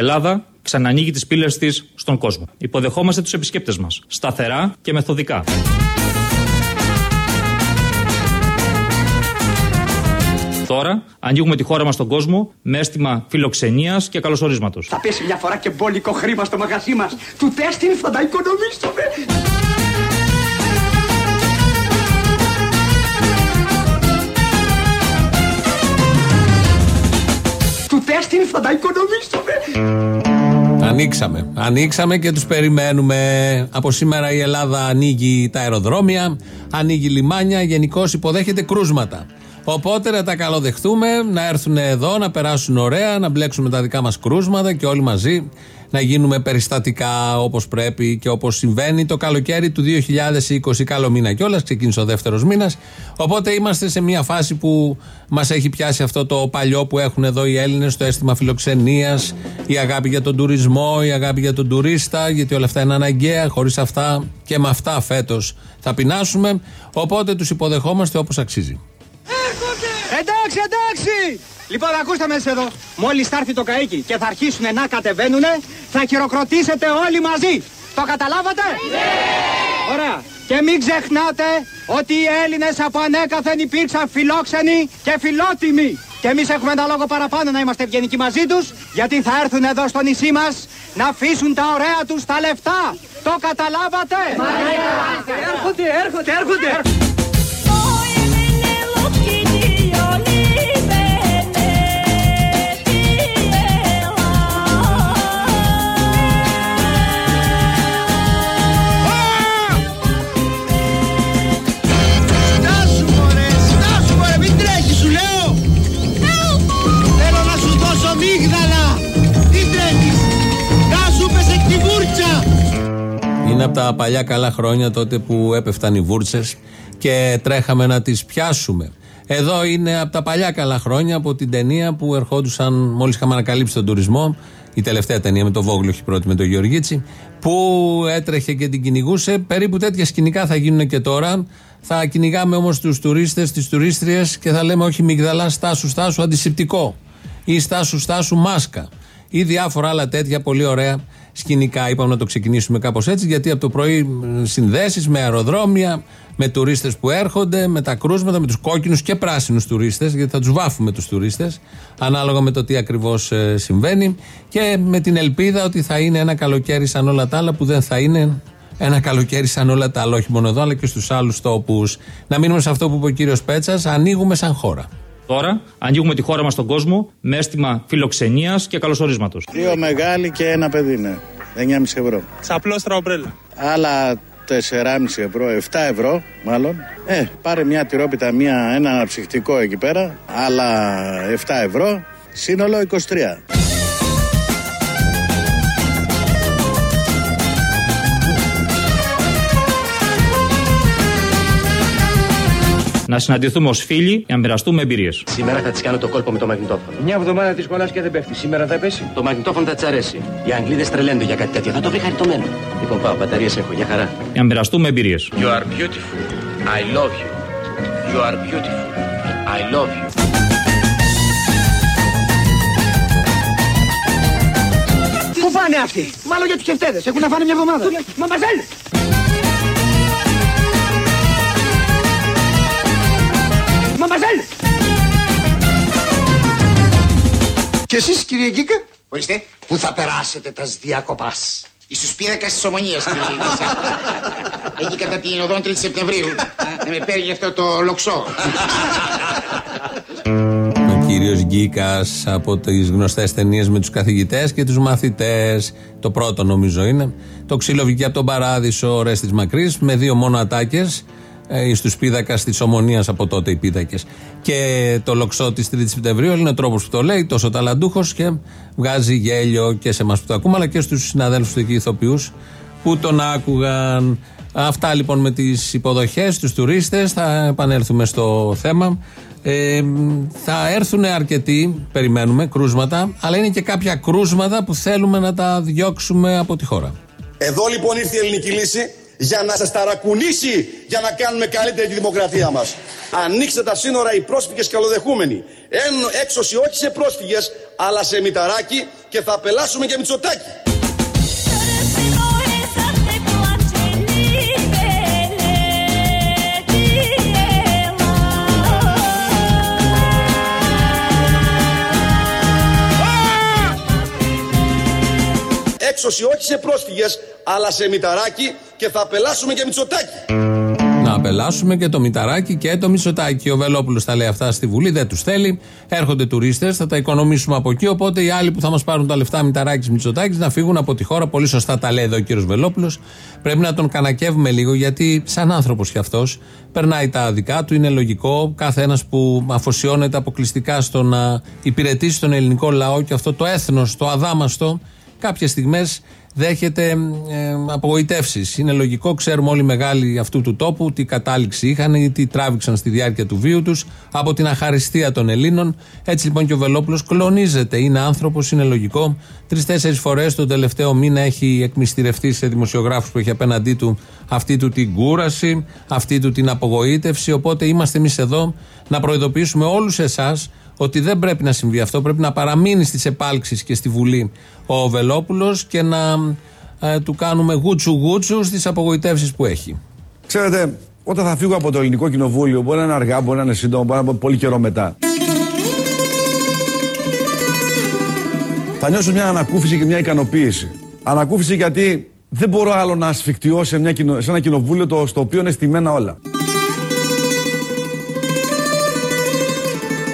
Η Ελλάδα ξανανοίγει τις πύλες της στον κόσμο. Υποδεχόμαστε τους επισκέπτες μας. Σταθερά και μεθοδικά. Τώρα ανοίγουμε τη χώρα μας στον κόσμο με αίσθημα φιλοξενίας και καλωσορίσματος. Θα πέσει μια φορά και μπόλικο χρήμα στο μαγαζί μας. Του τέστην θα τα οικονομήσουμε. Του τέστην θα τα οικονομήσουμε. Ανοίξαμε. Ανοίξαμε και τους περιμένουμε. Από σήμερα η Ελλάδα ανοίγει τα αεροδρόμια, ανοίγει λιμάνια, γενικώς υποδέχεται κρούσματα. Οπότε να τα καλοδεχτούμε, να έρθουν εδώ, να περάσουν ωραία, να μπλέξουμε τα δικά μας κρούσματα και όλοι μαζί να γίνουμε περιστατικά όπως πρέπει και όπως συμβαίνει το καλοκαίρι του 2020. Καλό μήνα κιόλας, ξεκίνησε ο δεύτερος μήνας. Οπότε είμαστε σε μια φάση που μας έχει πιάσει αυτό το παλιό που έχουν εδώ οι Έλληνες, το αίσθημα φιλοξενίας, η αγάπη για τον τουρισμό, η αγάπη για τον τουρίστα, γιατί όλα αυτά είναι αναγκαία. Χωρίς αυτά και με αυτά φέτος θα πεινάσουμε. Οπότε τους υποδεχόμαστε όπως αξίζει. Εντάξει, εντάξει. Λοιπόν, ακούστε με εδώ. Μόλις θα έρθει το καίκι και θα αρχίσουν να κατεβαίνουν, θα χειροκροτήσετε όλοι μαζί. Το καταλάβατε; Ναι! Ωραία. Και μην ξεχνάτε ότι οι Έλληνες από ανέκαθεν υπήρξαν φιλόξενοι και φιλότιμοι. Και εμείς έχουμε ένα λόγο παραπάνω να είμαστε ευγενικοί μαζί τους, γιατί θα έρθουν εδώ στο νησί μας να αφήσουν τα ωραία τους τα λεφτά. Το καταλάβατε; Έρχονται, έρχονται, έρχονται. Είναι από τα παλιά καλά χρόνια τότε που έπεφταν οι βούρτσες και τρέχαμε να τις πιάσουμε. Εδώ είναι από τα παλιά καλά χρόνια από την ταινία που ερχόντουσαν μόλις είχαμε ανακαλύψει τον τουρισμό. Η τελευταία ταινία με τον Βόγλο, όχι πρώτη με τον Γεωργίτσι, που έτρεχε και την κυνηγούσε. Περίπου τέτοια σκηνικά θα γίνουν και τώρα. Θα κυνηγάμε όμως τους τουρίστες, τις τουρίστριες και θα λέμε όχι μυγδαλά, στάσου, στάσου, αντισηπτικό. Ή στάσου, στάσου, μάσκα. Ή διάφορα άλλα τέτοια πολύ ωραία σκηνικά. Είπαμε να το ξεκινήσουμε κάπως έτσι, γιατί από το πρωί συνδέσεις με αεροδρόμια, με τουρίστες που έρχονται, με τα κρούσματα, με τους κόκκινους και πράσινους τουρίστες, γιατί θα τους βάφουμε τους τουρίστες, ανάλογα με το τι ακριβώς συμβαίνει. Και με την ελπίδα ότι θα είναι ένα καλοκαίρι σαν όλα τα άλλα, που δεν θα είναι ένα καλοκαίρι σαν όλα τα άλλα, όχι μόνο εδώ, αλλά και στους άλλους τόπους. Να μείνουμε σε αυτό που είπε ο κύριος Πέτσας, ανοίγουμε σαν χώρα. Τώρα ανοίγουμε τη χώρα μας στον κόσμο με αίσθημα φιλοξενίας και καλωσορίσματος. Δύο μεγάλοι και ένα παιδί, ναι. 9,5 ευρώ. Ξαπλώστρα ομπρέλα. Άλλα 4,5 ευρώ, 7 ευρώ μάλλον. Ε, πάρε μια τυρόπιτα, μια, ένα αναψυκτικό εκεί πέρα. Άλλα 7 ευρώ. Σύνολο 23. Να συναντηθούμε ως φίλοι για να μοιραστούμε εμπειρίες. Σήμερα θα της κάνω το κόλπο με το μαγνητόφωνο. Μια εβδομάδα της κολλάς και δεν πέφτει. Σήμερα θα πέσει. Το μαγνητόφωνο θα της αρέσει. Οι Αγγλίδες τρελαίνονται για κάτι τέτοιο. Θα το βρει χαριτωμένο. Λοιπόν, πάω, μπαταρίες έχω, για χαρά. Για να μοιραστούμε εμπειρίες. You are beautiful. I love you. You are beautiful. I love you. Πού πάνε αυτοί; Μάλλον για τους κεφτέδες. Έχουν να φάνε μια εβδομάδα. Μα μαζέλ. Μα μαζέλ. Και εσείς κύριε Γκίκα; Ορίστε, πού θα περάσετε τα διακοπάς. Εις πίνακας της ομονίας κύριε Εκεί κατά την οδόν 3 Σεπτεμβρίου. Να με παίρνει αυτό το λοξό. Ο κύριος Γκίκας από τις γνωστές ταινίες με τους καθηγητές και τους μαθητές. Το πρώτο νομίζω είναι. Το ξύλο βγήκε από τον παράδεισο ο Ρέστη Μακρύς με δύο μόνο ατάκες. Ε, στου πίδακας της Ομονίας από τότε οι πίδακες. Και το λοξό της 3η Σεπτεμβρίου είναι ο τρόπος που το λέει, τόσο ταλαντούχος και βγάζει γέλιο και σε εμάς που το ακούμε, αλλά και στους συναδέλφους του εκεί ηθοποιούς που τον άκουγαν. Αυτά λοιπόν με τις υποδοχές, τους τουρίστες. Θα επανέλθουμε στο θέμα. Ε, θα έρθουν αρκετοί, περιμένουμε, κρούσματα, αλλά είναι και κάποια κρούσματα που θέλουμε να τα διώξουμε από τη χώρα. Εδώ λοιπόν ήρθε η ελληνική λύση για να σας ταρακουνήσει για να κάνουμε καλύτερη τη δημοκρατία μας. Ανοίξτε τα σύνορα οι πρόσφυγες καλοδεχούμενοι. Εν, έξωση όχι σε πρόσφυγες αλλά σε μηταράκι και θα απελάσουμε και μητσοτάκι. Έξωση όχι σε πρόσφυγες αλλά σε μηταράκι και θα απελάσουμε και μητσοτάκι. Να απελάσουμε και το Μηταράκι και το Μητσοτάκι. Ο Βελόπουλος τα λέει αυτά στη Βουλή, δεν τους θέλει. Έρχονται τουρίστες, θα τα οικονομήσουμε από εκεί. Οπότε οι άλλοι που θα μας πάρουν τα λεφτά Μηταράκι Μητσοτάκι να φύγουν από τη χώρα. Πολύ σωστά τα λέει εδώ ο κύριος Βελόπουλος. Πρέπει να τον κανακεύουμε λίγο γιατί, σαν άνθρωπος κι αυτός, περνάει τα δικά του. Είναι λογικό κάθε ένας που αφοσιώνεται αποκλειστικά στο να υπηρετήσει τον ελληνικό λαό και αυτό το έθνος, το αδάμαστο, κάποιες στιγμές δέχεται ε, απογοητεύσεις. Είναι λογικό, ξέρουμε όλοι οι μεγάλοι αυτού του τόπου τι κατάληξη είχαν ή τι τράβηξαν στη διάρκεια του βίου τους από την αχαριστία των Ελλήνων. Έτσι λοιπόν και ο Βελόπουλος κλονίζεται. Είναι άνθρωπος, είναι λογικό. Τρει-τέσσερι φορές τον τελευταίο μήνα έχει εκμυστηρευτεί σε δημοσιογράφους που έχει απέναντί του αυτή του την κούραση, αυτή του την απογοήτευση. Οπότε είμαστε εμείς εδώ να προειδοποιήσουμε όλους εσάς ότι δεν πρέπει να συμβεί αυτό. Πρέπει να παραμείνει στις επάλξεις και στη Βουλή ο Βελόπουλος και να ε, του κάνουμε γούτσου γούτσου στις απογοητεύσεις που έχει. Ξέρετε, όταν θα φύγω από το ελληνικό κοινοβούλιο, μπορεί να είναι αργά, μπορεί να είναι σύντομο, μπορεί να είναι πολύ καιρό μετά. Θα νιώσω μια ανακούφιση και μια ικανοποίηση. Ανακούφιση γιατί δεν μπορώ άλλο να ασφικτιώ σε, μια, σε ένα κοινοβούλιο το, στο οποίο είναι στημένα όλα.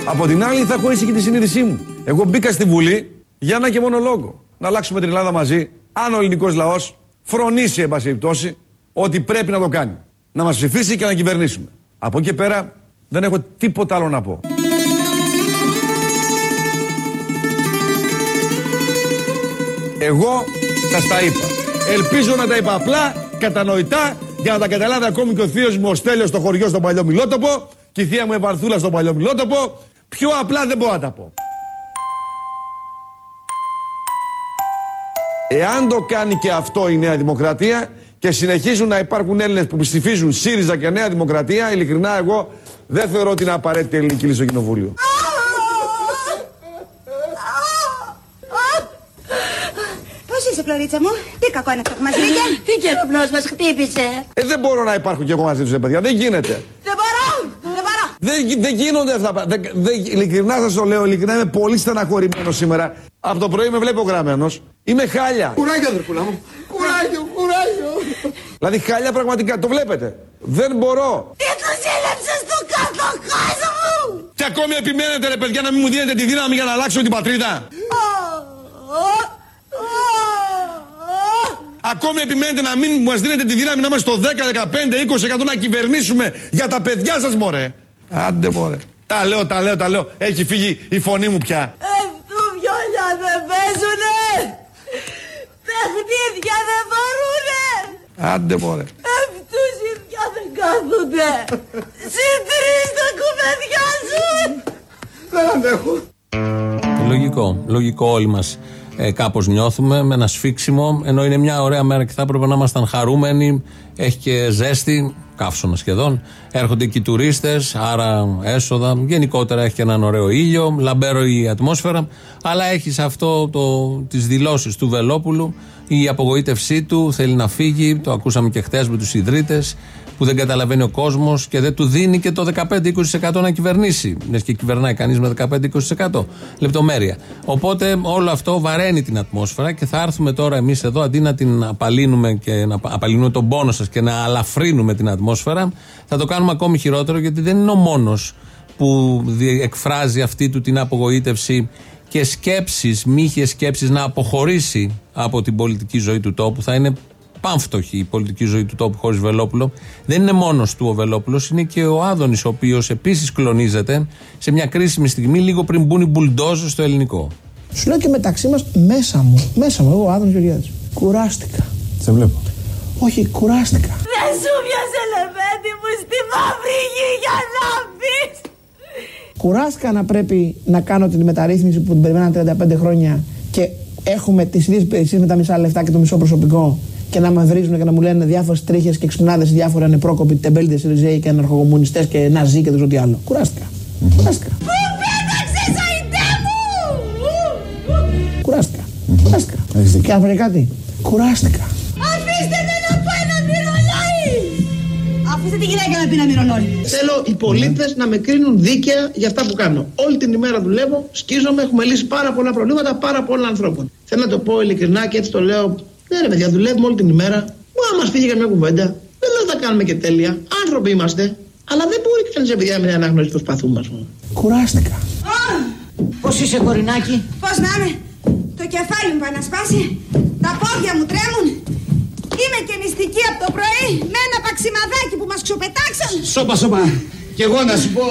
Από την άλλη θα έχω και τη συνείδησή μου. Εγώ μπήκα στη Βουλή για ένα και μόνο λόγο. Να αλλάξουμε την Ελλάδα μαζί. Αν ο ελληνικός λαός φρονήσει, εν πάση περιπτώσει, ότι πρέπει να το κάνει. Να μας ψηφίσει και να κυβερνήσουμε. Από εκεί πέρα δεν έχω τίποτα άλλο να πω. Εγώ σας τα είπα. Ελπίζω να τα είπα απλά, κατανοητά, για να τα καταλάβει ακόμη και ο θείος μου ο Στέλιος στο χωριό στον παλιό Μιλότοπο και η θεία μου Επαρθούλα στον παλιό Μιλότοπο. Πιο απλά δεν μπορώ να τα πω. Εάν το κάνει και αυτό η Νέα Δημοκρατία και συνεχίζουν να υπάρχουν Έλληνες που ψηφίζουν ΣΥΡΙΖΑ και Νέα Δημοκρατία, ειλικρινά εγώ δεν θεωρώ ότι είναι απαραίτητη ελληνική λύση στο Κοινοβούλιο. Πώς είσαι, Φλωρίτσα μου, τι κακό είναι αυτό που μας βρήκε; Τι καιροπνό μας χτύπησε. Ε, δεν μπορώ να υπάρχω κι εγώ μαζί τους, παιδιά. Δεν γίνεται. Δεν μπορώ. Δεν μπορώ. Δεν, δεν γίνονται αυτά. Δεν, δεν, ειλικρινά σας το λέω, ειλικρινά είμαι πολύ στεναχωρημένο σήμερα. Από το πρωί με βλέπω γραμμένος. Είμαι χάλια. Κουράγιο, αδερφούλα μου. Κουράγιο, κουράγιο. Δηλαδή χάλια πραγματικά, το βλέπετε. Δεν μπορώ. Τι του έλεψες στο κάτω κόσμο μου. Και ακόμη επιμένετε ρε παιδιά να μην μου δίνετε τη δύναμη για να αλλάξω την πατρίδα. Ακόμη επιμένετε να μην μας δίνετε τη δύναμη να είμαστε στο 10, 15, 20% να κυβερνήσουμε για τα παιδιά σας, μωρέ. Άντε, μωρέ. Τα λέω, τα λέω, τα λέω. Έχει φύγει η φωνή μου πια. Αυτού βιόλια δεν παίζουνε. Παιχνίδια δεν μπορούνε. Άντε, μωρέ. Αυτούς οι δυο δεν κάθονται. Συντρεις τα κουβεντιά σου. Δεν αντέχω. Λογικό. Λογικό όλοι μας ε, κάπως νιώθουμε με ένα σφίξιμο. Ενώ είναι μια ωραία μέρα και θα έπρεπε να ήμασταν χαρούμενοι. Έχει και ζέστη, καύσωνα σχεδόν. Έρχονται εκεί τουρίστες, άρα έσοδα. Γενικότερα έχει και έναν ωραίο ήλιο, λαμπέρο η ατμόσφαιρα. Αλλά έχει αυτό το, τις δηλώσεις του Βελόπουλου. Η απογοήτευσή του θέλει να φύγει. Το ακούσαμε και χθε με τους ιδρύτες που δεν καταλαβαίνει ο κόσμος και δεν του δίνει και το 15-20% να κυβερνήσει. Μιας και κυβερνάει κανείς με 15-20%. Λεπτομέρεια. Οπότε όλο αυτό βαραίνει την ατμόσφαιρα και θα έρθουμε τώρα εμείς εδώ αντί να την απαλύνουμε και να απαλύνουμε τον πόνο σας και να αλαφρύνουμε την ατμόσφαιρα, θα το κάνουμε ακόμη χειρότερο γιατί δεν είναι ο μόνος που εκφράζει αυτή του την απογοήτευση και σκέψεις, μύχες σκέψεις να αποχωρήσει από την πολιτική ζωή του τόπου. Θα είναι πάμφτωχη η πολιτική ζωή του τόπου χωρίς Βελόπουλο. Δεν είναι μόνος του ο Βελόπουλος, είναι και ο Άδωνης, ο οποίος επίσης κλονίζεται σε μια κρίσιμη στιγμή, λίγο πριν μπουν οι μπουλντόζε στο ελληνικό. Σου λέω και μεταξύ μας, μέσα μου, μέσα μου, εγώ ο Άδωνης Γεωργιάδης. Κουράστηκα. Σε βλέπω. Όχι, κουράστηκα. Δεν σου πιάσε λεβέντι μου στη μαύρη γη για να μπει. Κουράστηκα να πρέπει να κάνω την μεταρρύθμιση που την περιμέναν 35 χρόνια και έχουμε τις ίδιες υπηρεσίες με τα μισά λεφτά και το μισό προσωπικό και να μαυρίζουν και να μου λένε διάφορες τρίχες και ξυπνάδε, διάφοροι ανεπρόκοποι, τεμπέλτες, ριζέοι και αναρχοκομμουνιστέ και ναζί και δεν ξέρω τι άλλο. Κουράστηκα. Κουράστηκα. Πού πέταξες αϊτέ μου! Κουράστηκα. Κουράστηκα. Και να πω και κάτι. Κουράστηκα. Αφήστε με να πάει να μυρολάει! Αφήστε τη γυναίκα να πει να μυρολάει. Θέλω οι πολίτες να με κρίνουν δίκαια για αυτά που κάνω. Όλη την ημέρα δουλεύω, σκίζομαι, έχουμε λύσει πάρα πολλά προβλήματα πάρα πολλών ανθρώπων. Θέλω να το πω ειλικρινά και έτσι το λέω. Ναι, ρε παιδιά, δουλεύουμε όλη την ημέρα. Μου άμα μας φύγει καμιά κουβέντα. Δεν λέω ότι τα κάνουμε και τέλεια. Άνθρωποι είμαστε. Αλλά δεν μπορεί κανεί παιδιά με ανάγνωση του σπαθού μας. Κουράστηκα. Πώς είσαι, κορινάκι. Πώς να είμαι, το κεφάλι μου πάει να σπάσει, τα πόδια μου τρέμουν. Είμαι και νηστική από το πρωί με ένα παξιμαδάκι που μας ξοπετάξαν. Σώπα, σώπα. Κι εγώ να σου πω,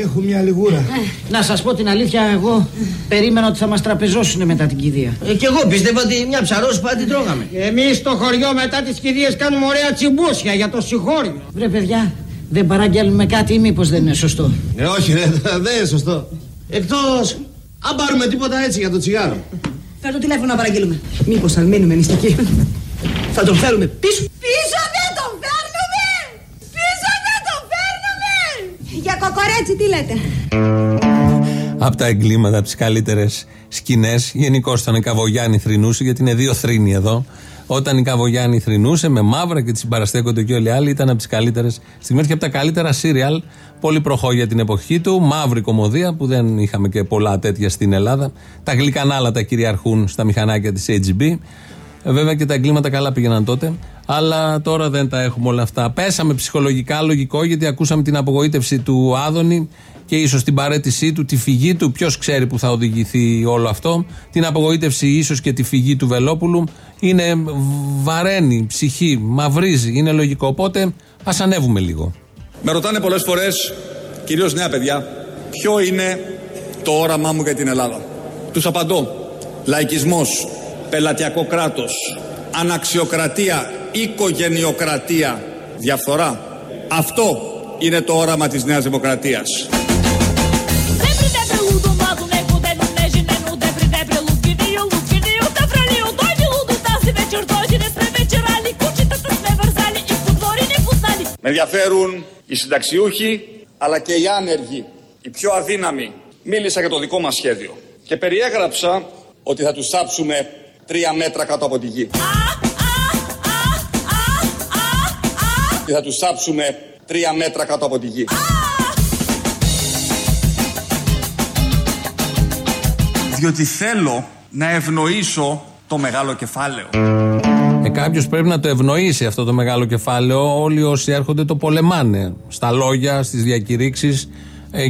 έχω μια λιγούρα. Να σας πω την αλήθεια, εγώ περίμενα ότι θα μας τραπεζώσουν μετά την κηδεία. Ε, κι εγώ πίστευα ότι μια ψαρόσπα την τρώγαμε. Εμείς στο χωριό μετά τις κηδείες κάνουμε ωραία τσιμπούσια για το συγχώριο. Βρε, παιδιά, δεν παραγγέλνουμε κάτι ή μήπως δεν είναι σωστό; Ε, όχι ρε, δεν είναι σωστό. Εκτός, αν πάρουμε τίποτα έτσι για το τσιγάρο. Φέρ το τηλέφωνο να παραγγείλουμε. Μήπως θα μείνουμε μυστικοί. θα τον φέρουμε πίσω. Πίσω δεν τον φέρνουμε! Πίσω δεν τον φέρνουμε! Για κοκορέτσι τι λέτε; Από τα εγκλήματα, από τις καλύτερες σκηνές. Γενικώ όταν η Καβογιάννη θρυνούσε, γιατί είναι δύο θρύνοι εδώ. Όταν η Καβογιάννη θρυνούσε με μαύρα και τη συμπαραστέκονται και όλοι οι άλλοι, ήταν από τις καλύτερες στιγμές και από τα καλύτερα σύριαλ. Πολύ προχώ για την εποχή του. Μαύρη κομμωδία που δεν είχαμε και πολλά τέτοια στην Ελλάδα. Τα γλυκανάλα τα κυριαρχούν στα μηχανάκια της HGB. Ε, Βέβαια και τα εγκλήματα καλά πήγαιναν τότε. Αλλά τώρα δεν τα έχουμε όλα αυτά. Πέσαμε ψυχολογικά, λογικό, γιατί ακούσαμε την απογοήτευση του Άδωνη και ίσως την παρέτησή του, τη φυγή του. Ποιος ξέρει που θα οδηγηθεί όλο αυτό. Την απογοήτευση, ίσως και τη φυγή του Βελόπουλου. Είναι βαραίνει, ψυχή, μαυρίζει. Είναι λογικό. Οπότε ας ανέβουμε λίγο. Με ρωτάνε πολλές φορές, κυρίως νέα παιδιά, ποιο είναι το όραμά μου για την Ελλάδα. Τους απαντώ. Λαϊκισμός, πελατειακό κράτος, αναξιοκρατία, οικογενειοκρατία, διαφθορά. Αυτό είναι το όραμα της Νέας Δημοκρατίας. Sempre depre ludo, modo, nem poder, no neji, nem no depre, depre, lutkiniju, lutkiniju, depre, dođi ludu, ta si večer dođi, ne sme večer, ali kući, ta ta sve vrzali, i fudlori, ne fudlali. Με ενδιαφέρουν οι συνταξιούχοι, αλλά και οι άνεργοι, οι πιο αδύναμοι. Μίλησα για το δικό μας σχέδιο και περιέγραψα ότι θα τους θάψουμε τρία μέτρα κάτω από τη γη. Και θα τους θάψουμε τρία μέτρα κάτω από τη γη. Διότι θέλω να ευνοήσω το μεγάλο κεφάλαιο. Ε, Κάποιος πρέπει να το ευνοήσει αυτό το μεγάλο κεφάλαιο. Όλοι όσοι έρχονται το πολεμάνε. Στα λόγια, στις διακηρύξεις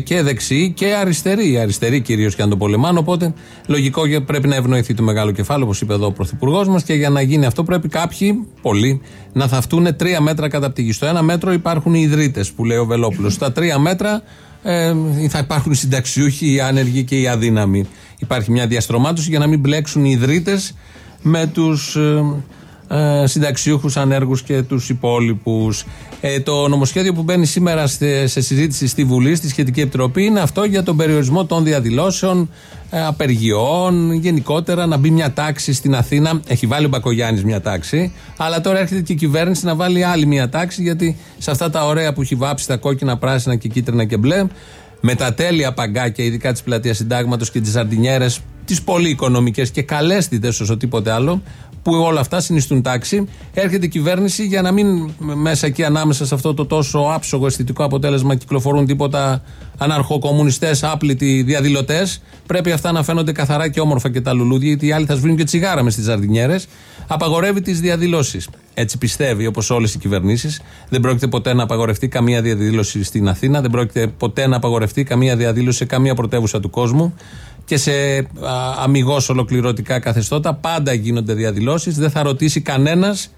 και δεξιοί και αριστεροί. Αριστεροί κυρίως και αν το πολεμάνε. Οπότε λογικό και πρέπει να ευνοηθεί το μεγάλο κεφάλαιο, όπως είπε εδώ ο Πρωθυπουργός μας. Και για να γίνει αυτό πρέπει κάποιοι, πολλοί, να θαυτούν τρία μέτρα κατά τη γη. Στο ένα μέτρο υπάρχουν οι ιδρύτες που λέει ο Βελόπουλος. Στα τρία μέτρα ε, θα υπάρχουν οι συνταξιούχοι, οι άνεργοι και οι αδύναμοι. Υπάρχει μια διαστρωμάτωση για να μην μπλέξουν οι ιδρύτες με τους ε, συνταξιούχους, ανέργους και τους υπόλοιπους. Ε, το νομοσχέδιο που μπαίνει σήμερα σε, σε συζήτηση στη Βουλή, στη Σχετική Επιτροπή, είναι αυτό για τον περιορισμό των διαδηλώσεων, ε, απεργιών, γενικότερα να μπει μια τάξη στην Αθήνα. Έχει βάλει ο Μπακογιάννης μια τάξη, αλλά τώρα έρχεται και η κυβέρνηση να βάλει άλλη μια τάξη, γιατί σε αυτά τα ωραία που έχει βάψει τα κόκκινα, πράσινα και κίτρινα και μπλε, με τα τέλεια παγκάκια, ειδικά της πλατείας Συντάγματος και τις ζαρτινιέρε, τις πολύ οικονομικές και καλέσθητε όσο τίποτε άλλο, που όλα αυτά συνιστούν τάξη. Έρχεται η κυβέρνηση για να μην μέσα εκεί ανάμεσα σε αυτό το τόσο άψογο αισθητικό αποτέλεσμα κυκλοφορούν τίποτα αναρχοκομμουνιστέ, άπλητοι διαδηλωτές. Πρέπει αυτά να φαίνονται καθαρά και όμορφα και τα λουλούδια, γιατί οι άλλοι θα σβήνουν και τσιγάρα μες στις ζαρδινιέρες. Απαγορεύει τις διαδηλώσεις. Έτσι πιστεύει, όπως όλες οι κυβερνήσεις. Δεν πρόκειται ποτέ να απαγορευτεί καμία διαδήλωση στην Αθήνα, δεν πρόκειται ποτέ να απαγορευτεί καμία διαδήλωση σε καμία πρωτεύουσα του κόσμου και σε αμυγός ολοκληρωτικά καθεστώτα. Πάντα γίνονται διαδηλώσεις. Δεν θα ρωτήσει κανένας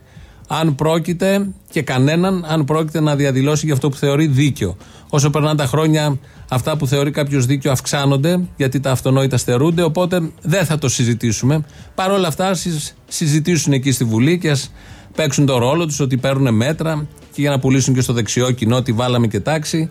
αν πρόκειται και κανέναν αν πρόκειται να διαδηλώσει για αυτό που θεωρεί δίκαιο. Όσο περνάνε τα χρόνια, αυτά που θεωρεί κάποιος δίκαιο αυξάνονται, γιατί τα αυτονόητα στερούνται. Οπότε δεν θα το συζητήσουμε. Παρ' όλα αυτά, ας συζητήσουν εκεί στη Βουλή και ας παίξουν το ρόλο τους ότι παίρνουν μέτρα και για να πουλήσουν και στο δεξιό κοινό ότι βάλαμε και τάξη.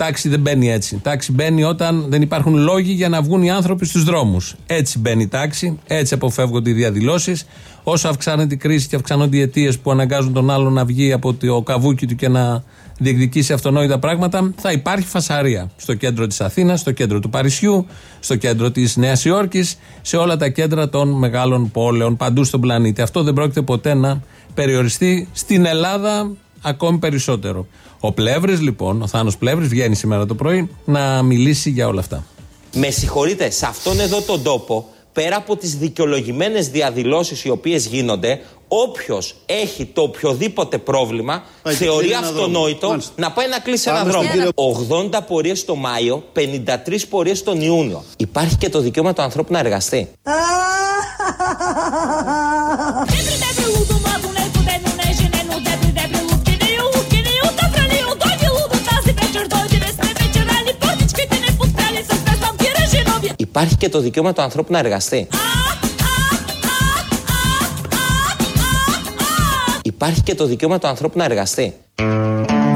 Τάξη δεν μπαίνει έτσι. Τάξη μπαίνει όταν δεν υπάρχουν λόγοι για να βγουν οι άνθρωποι στους δρόμους. Έτσι μπαίνει η τάξη, έτσι αποφεύγονται οι διαδηλώσεις. Όσο αυξάνεται η κρίση και αυξάνονται οι αιτίες που αναγκάζουν τον άλλον να βγει από το καβούκι του και να διεκδικήσει αυτονόητα πράγματα, θα υπάρχει φασαρία. Στο κέντρο της Αθήνας, στο κέντρο του Παρισιού, στο κέντρο της Νέας Υόρκης, σε όλα τα κέντρα των μεγάλων πόλεων παντού στον πλανήτη. Αυτό δεν πρόκειται ποτέ να περιοριστεί στην Ελλάδα ακόμη περισσότερο. Ο Πλεύρης, λοιπόν, ο Θάνος Πλεύρης, βγαίνει σήμερα το πρωί να μιλήσει για όλα αυτά. Με συγχωρείτε, σε αυτόν εδώ τον τόπο, πέρα από τις δικαιολογημένες διαδηλώσεις οι οποίες γίνονται, όποιος έχει το οποιοδήποτε πρόβλημα, Πάει και θεωρεί κλείνει ένα δρόμο. αυτονόητο Μάλιστα. να πάει να κλείσει Πάμε ένα στον δρόμο. 80 πορείες το Μάιο, 53 πορείες τον Ιούνιο. Υπάρχει και το δικαίωμα του ανθρώπου να εργαστεί. Υπάρχει και το δικαίωμα του ανθρώπου να εργαστεί. Υπάρχει και το δικαίωμα του ανθρώπου να εργαστεί.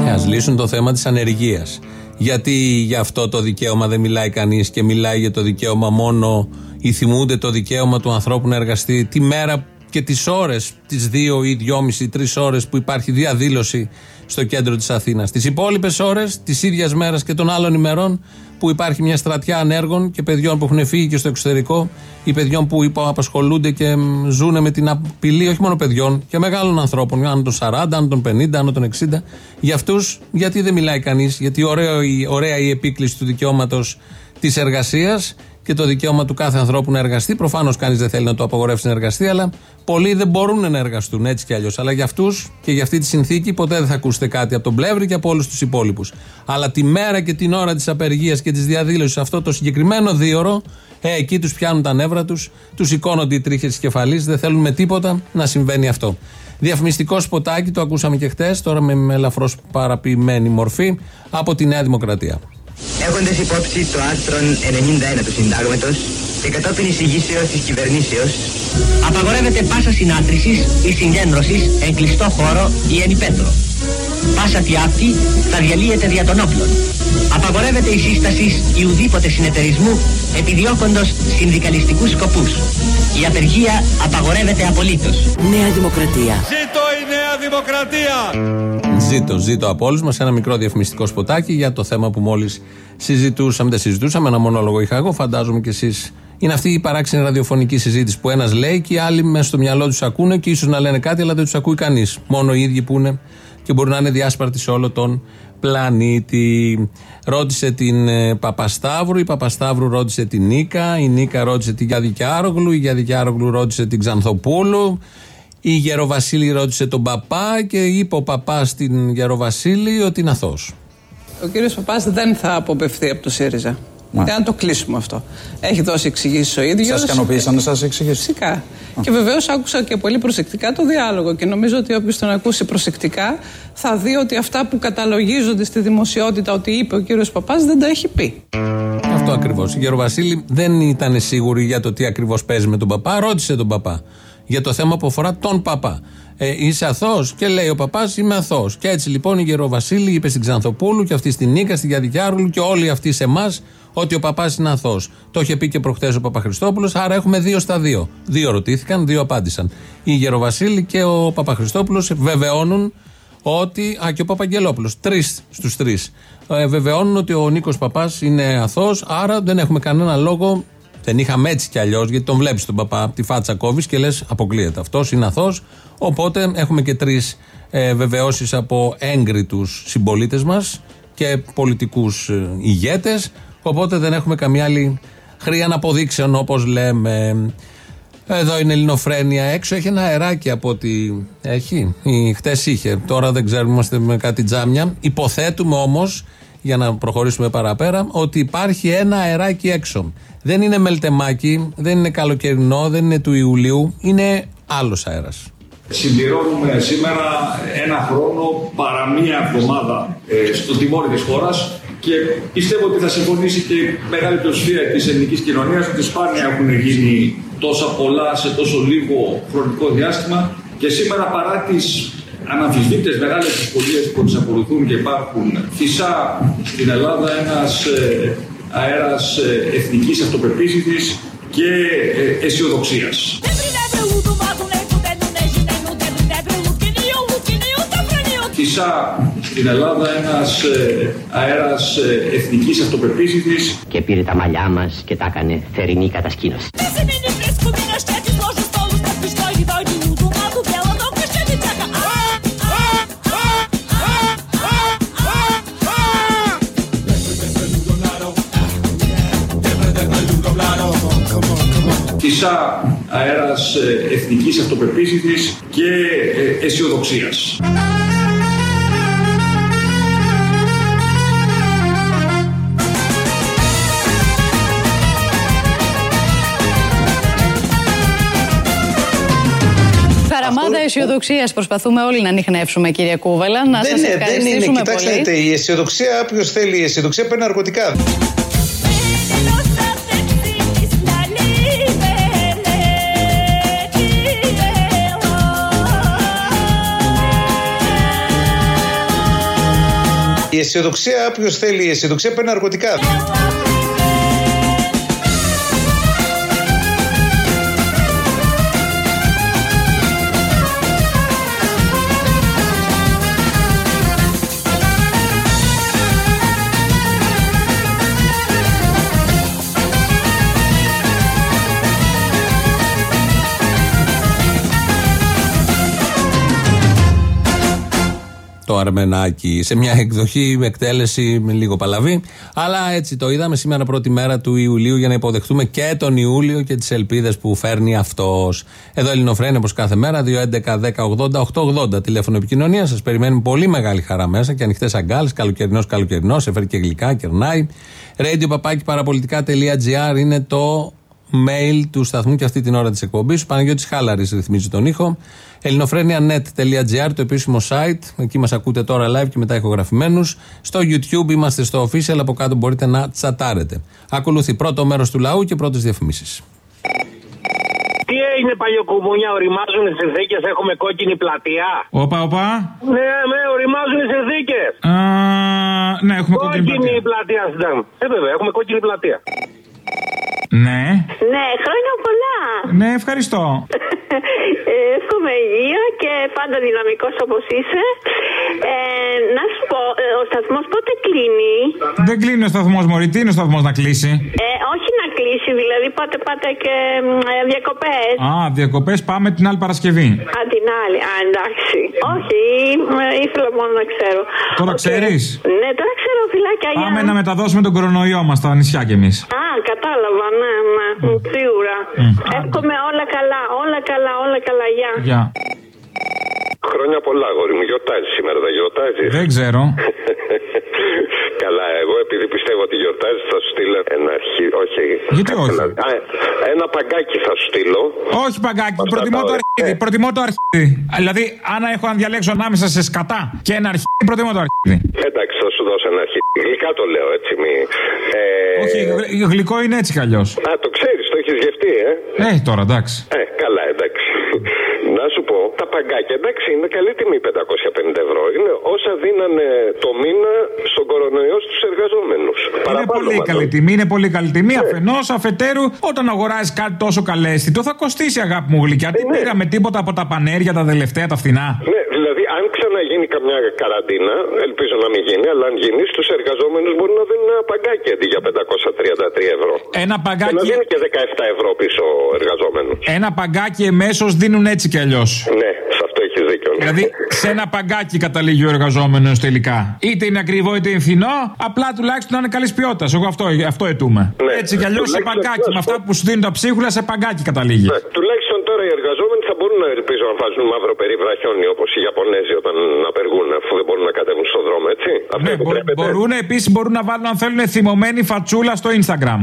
Και ας λύσουν το θέμα της ανεργίας. Γιατί για αυτό το δικαίωμα δεν μιλάει κανείς και μιλάει για το δικαίωμα μόνο ή θυμούνται το δικαίωμα του ανθρώπου να εργαστεί τη μέρα και τις ώρες, τις δύο ή δυόμιση, τρεις ώρες που υπάρχει διαδήλωση στο κέντρο της Αθήνας. Τις υπόλοιπες ώρες τη ίδια μέρα και των άλλων ημερών που υπάρχει μια στρατιά ανέργων και παιδιών που έχουν φύγει και στο εξωτερικό ή παιδιών που υποαπασχολούνται και μ, ζουν με την απειλή όχι μόνο παιδιών και μεγάλων ανθρώπων, άνω των 40, άνω των 50, άνω των 60. Για αυτούς, γιατί δεν μιλάει κανείς, γιατί ωραίο, η- ωραία η επίκληση του δικαιώματος της εργασίας και το δικαίωμα του κάθε ανθρώπου να εργαστεί. Προφανώς κανείς δεν θέλει να το απαγορεύσει να εργαστεί, αλλά πολλοί δεν μπορούν να εργαστούν έτσι κι αλλιώς. Αλλά για αυτούς και για αυτή τη συνθήκη ποτέ δεν θα ακούσετε κάτι από τον Πλεύρη και από όλους τους υπόλοιπους. Αλλά τη μέρα και την ώρα της απεργίας και της διαδήλωσης, αυτό το συγκεκριμένο δίωρο, ε, εκεί τους πιάνουν τα νεύρα τους, τους σηκώνονται οι τρίχες της κεφαλής, δεν θέλουν με τίποτα να συμβαίνει αυτό. Διαφημιστικό σποτάκι, το ακούσαμε και χτες, τώρα με, με ελαφρώς παραποιημένη μορφή, από τη Νέα Δημοκρατία. Έχοντας υπόψη το άρθρο 91 του Συντάγματος και κατόπιν εισηγήσεως της κυβερνήσεως, απαγορεύεται πάσα συνάντηση ή συγκέντρωσης εν κλειστό χώρο ή εν υπέτρο. Πάσα τι αυτή θα διαλύεται δια των όπλων. Απαγορεύεται η σύσταση ή ουδήποτε συνεταιρισμού επιδιώκοντος συνδικαλιστικούς σκοπούς. Η απεργία απαγορεύεται απολύτως. Νέα Δημοκρατία. Ζήτω η Νέα Δημοκρατία! Ζήτω, ζήτω από όλους μας ένα μικρό διαφημιστικό σποτάκι για το θέμα που μόλις συζητούσαμε. Δεν συζητούσαμε, ένα μονόλογο είχα εγώ, φαντάζομαι κι εσείς. Είναι αυτή η παράξενη ραδιοφωνική συζήτηση που ένας λέει και οι άλλοι μέσα στο μυαλό τους ακούνε και ίσως να λένε κάτι, αλλά δεν τους ακούει κανείς. Μόνο οι ίδιοι που είναι και μπορεί να είναι διάσπαρτοι σε όλο τον πλανήτη. Ρώτησε την ε, Παπασταύρου, η Παπασταύρου ρώτησε την Νίκα, η Νίκα ρώτησε την Γιάδη Κιάρογλου, η Γιάδη Κιάρογλου ρώτησε την Ξανθοπούλου, η Γεροβασίλη ρώτησε τον παπά και είπε ο παπάς στην Γεροβασίλη ότι είναι αθώος. Ο κύριος Παπάς δεν θα αποπευθεί από το ΣΥΡΙΖΑ. Για να το κλείσουμε αυτό. Έχει δώσει εξηγήσεις ο ίδιος. Σας ικανοποίησαν να σας εξηγήσει. Φυσικά. Και βεβαίως άκουσα και πολύ προσεκτικά το διάλογο και νομίζω ότι όποιος τον ακούσει προσεκτικά θα δει ότι αυτά που καταλογίζονται στη δημοσιότητα ότι είπε ο κύριος Παπάς δεν τα έχει πει. Αυτό ακριβώς. Η Γεροβασίλη δεν ήταν σίγουρη για το τι ακριβώς παίζει με τον παπά. Ρώτησε τον παπά για το θέμα που αφορά τον παπά. Ε, είσαι αθώος και λέει ο παπάς είμαι αθώος. Και έτσι λοιπόν η Γεροβασίλη είπε στην Ξανθοπούλου και αυτή στην Νίκα, στην Γιαδικιάρουλου και όλοι αυτοί σε εμάς ότι ο παπάς είναι αθώος. Το είχε πει και προχθέ ο Παπαχριστόπουλος, άρα έχουμε δύο στα δύο. Δύο ρωτήθηκαν, δύο απάντησαν. Η Γεροβασίλη και ο Παπαχριστόπουλος βεβαιώνουν ότι. Α, και ο Παπαγγελόπουλος. Τρεις στους τρεις. Ε, βεβαιώνουν ότι ο Νίκος Παπάς είναι αθώος, άρα δεν έχουμε κανένα λόγο. Δεν είχαμε έτσι κι αλλιώς, γιατί τον βλέπεις τον παπά, τη φάτσα κόβεις και λες: Αποκλείεται. Αυτό είναι αθώος. Οπότε έχουμε και τρεις ε, βεβαιώσεις από έγκριτους συμπολίτες μας και πολιτικούς ε, ηγέτες. Οπότε δεν έχουμε καμία άλλη χρία αποδείξεων, όπως λέμε. Εδώ είναι Ελληνοφρένια. Έξω έχει ένα αεράκι από ό,τι έχει. Χτες είχε. Τώρα δεν ξέρουμε, είμαστε με κάτι τζάμια. Υποθέτουμε όμως, για να προχωρήσουμε παραπέρα, ότι υπάρχει ένα αεράκι έξω. Δεν είναι μελτεμάκι, δεν είναι καλοκαιρινό, δεν είναι του Ιουλίου. Είναι άλλος αέρας. Συμπληρώνουμε σήμερα ένα χρόνο παρά μία εβδομάδα ε, στο τιμόρι της χώρας και πιστεύω ότι θα συμφωνήσει και η μεγάλη πλειοψηφία της ελληνικής κοινωνίας ότι σπάνια έχουν γίνει τόσα πολλά σε τόσο λίγο χρονικό διάστημα και σήμερα παρά τις αναμφισβήτητες μεγάλες δυσκολίες που τις ακολουθούν και υπάρχουν. Φυσά στην Ελλάδα ένας ε, αέρας ε, εθνικής αυτοπεποίθησης και ε, αισιοδοξίας. Φυσά στην Ελλάδα ένας ε, αέρας ε, εθνικής αυτοπεποίθησης Και πήρε τα μαλλιά μας και τα έκανε θερινή κατασκήνωση. Φυσά αέρας ε, εθνικής αυτοπεποίθησης και ε, αισιοδοξίας. Χαραμάδα αισιοδοξίας προσπαθούμε όλοι να ανοιχνεύσουμε, κύριε Κούβελα. Να δεν, σας είναι, δεν είναι. ευχαριστήσουμε Κοιτάξτε, πολύ. δείτε, η αισιοδοξία, όποιος θέλει η αισιοδοξία παίρνει ναρκωτικά. Η αισιοδοξία, όποιος θέλει η αισιοδοξία παίρνει ναρκωτικά. Το Αρμενάκι σε μια εκδοχή με εκτέλεση με λίγο παλαβή. Αλλά έτσι το είδαμε σήμερα πρώτη μέρα του Ιουλίου για να υποδεχτούμε και τον Ιούλιο και τις ελπίδες που φέρνει αυτός. Εδώ Ελληνοφρένια όπως κάθε μέρα, 2.11.10.80.880 τηλέφωνο επικοινωνία. Σας περιμένουμε πολύ μεγάλη χαρά μέσα και ανοιχτές αγκάλες. Καλοκαιρινός, καλοκαιρινός, έφερε και γλυκά, κερνάει. Radio παπάκι παραπολιτικά.gr είναι το mail του σταθμού και αυτή την ώρα της εκπομπής. Ο Παναγιώτης Χάλαρης ρυθμίζει τον ήχο. ελληνοφρένια.net.gr το επίσημο site. Εκεί μας ακούτε τώρα live και μετά ηχογραφημένους. Στο YouTube είμαστε στο official. Από κάτω μπορείτε να τσατάρετε. Ακολουθεί πρώτο μέρος του λαού και πρώτες διαφημίσεις. Τι έγινε παλιοκουμούνια, οριμάζουν οι συνθήκε, έχουμε κόκκινη πλατεία; Όπα, όπα. Ναι, ναι, οριμάζουν οι συνθήκε. Α, ναι, έχουμε κόκκινη Κόκκινη πλατεία. πλατεία στην Ε, βέβαια, έχουμε κόκκινη πλατεία. Ναι. Ναι, χρόνια πολλά. Ναι, ευχαριστώ. Ε, εύχομαι υγεία και πάντα δυναμικός όπως είσαι. Ε, να σου πω, ε, ο σταθμός πότε κλείνει; Δεν κλείνει ο σταθμός, Μωρή. Τι είναι ο σταθμός να κλείσει; Ε, όχι να κλείσει, δηλαδή πότε πάτε και ε, διακοπές. Α, διακοπές πάμε την άλλη Παρασκευή. Α, την άλλη. Α, εντάξει. Όχι, ε, ήθελα μόνο να ξέρω. Τώρα ξέρεις; Ναι, τώρα ξέρω, φυλάκια. για- Πάμε να μεταδώσουμε τον κορονοϊό μας στα νησιά κι εμείς. Α, κατάλαβα, ναι, ναι, σίγουρα. Εύχομαι όλα καλά, όλα καλά, όλα καλά, γεια. Γεια. Χρόνια πολλά, αγόρι μου. Γιορτάζει σήμερα, δεν γιορτάζει; Δεν ξέρω. Καλά, εγώ επειδή πιστεύω ότι γιορτάζει, θα σου στείλω ένα αρχή. Όχι. Γιατί όχι; Α, ένα παγκάκι θα σου στείλω. Όχι παγκάκι, Αυτά προτιμώ τα το ωραία. αρχίδι. Προτιμώ το αρχίδι. Δηλαδή, αν έχω να διαλέξω ανάμεσα σε σκατά και ένα αρχίδι, προτιμώ το αρχίδι. Εντάξει, θα σου δώσω ένα αρχή. Γλυκά το λέω, έτσι. Μη, ε, Όχι, γλ- γλυκό είναι έτσι κι αλλιώς. Α, το ξέρεις, το έχεις γευτεί, ε; Ε, τώρα εντάξει. Ε, παγκάκια, εντάξει, είναι καλή τιμή 550 ευρώ. Είναι όσα δίνανε το μήνα στον κορονοϊό στους εργαζόμενους. Είναι πολύ καλή τιμή, είναι πολύ καλή τιμή. Αφενός, αφετέρου, όταν αγοράζεις κάτι τόσο καλέσθητο, θα κοστίσει αγάπη μου γλυκιά. Δεν πήραμε τίποτα από τα πανέρια τα τελευταία, τα φθηνά. Ναι, δηλαδή αν ξαναγίνει καμιά καραντίνα, ελπίζω να μην γίνει, αλλά αν γίνει, στους εργαζόμενους μπορεί να δίνουν ένα παγκάκι αντί για 533 ευρώ. Ένα Και να παγκάκι, δίνει και 17 ευρώ πίσω ο εργαζόμενος. ένα παγκάκι εμέσως δίνουν έτσι κι αλλιώς. Ναι, σε αυτό έχεις δίκιο. ναι. Δηλαδή, σε ένα παγκάκι καταλήγει ο εργαζόμενος τελικά. Είτε είναι ακριβό είτε είναι φθηνό, απλά τουλάχιστον να είναι καλής ποιότητας. Εγώ αυτό, αυτό ετούμε. Ναι. Έτσι κι αλλιώς σε Τουλάχιστον παγκάκι. να Με σου αυτά που σου δίνουν τα ψίχουλα, σε παγκάκι καταλήγει. Ναι, τουλάχιστον τώρα οι εργαζόμενοι θα μπορούν να ελπίζω να βάζουν μαύρο περιβραχιόνι όπως οι Ιαπωνέζοι όταν απεργούν, αφού δεν μπορούν να κατέβουν στον δρόμο, έτσι. Αυτό Ναι, μπο- επιτρέπεται. μπορούν επίσης μπορούν να βάλουν αν θέλουν θυμωμένη φατσούλα στο Instagram.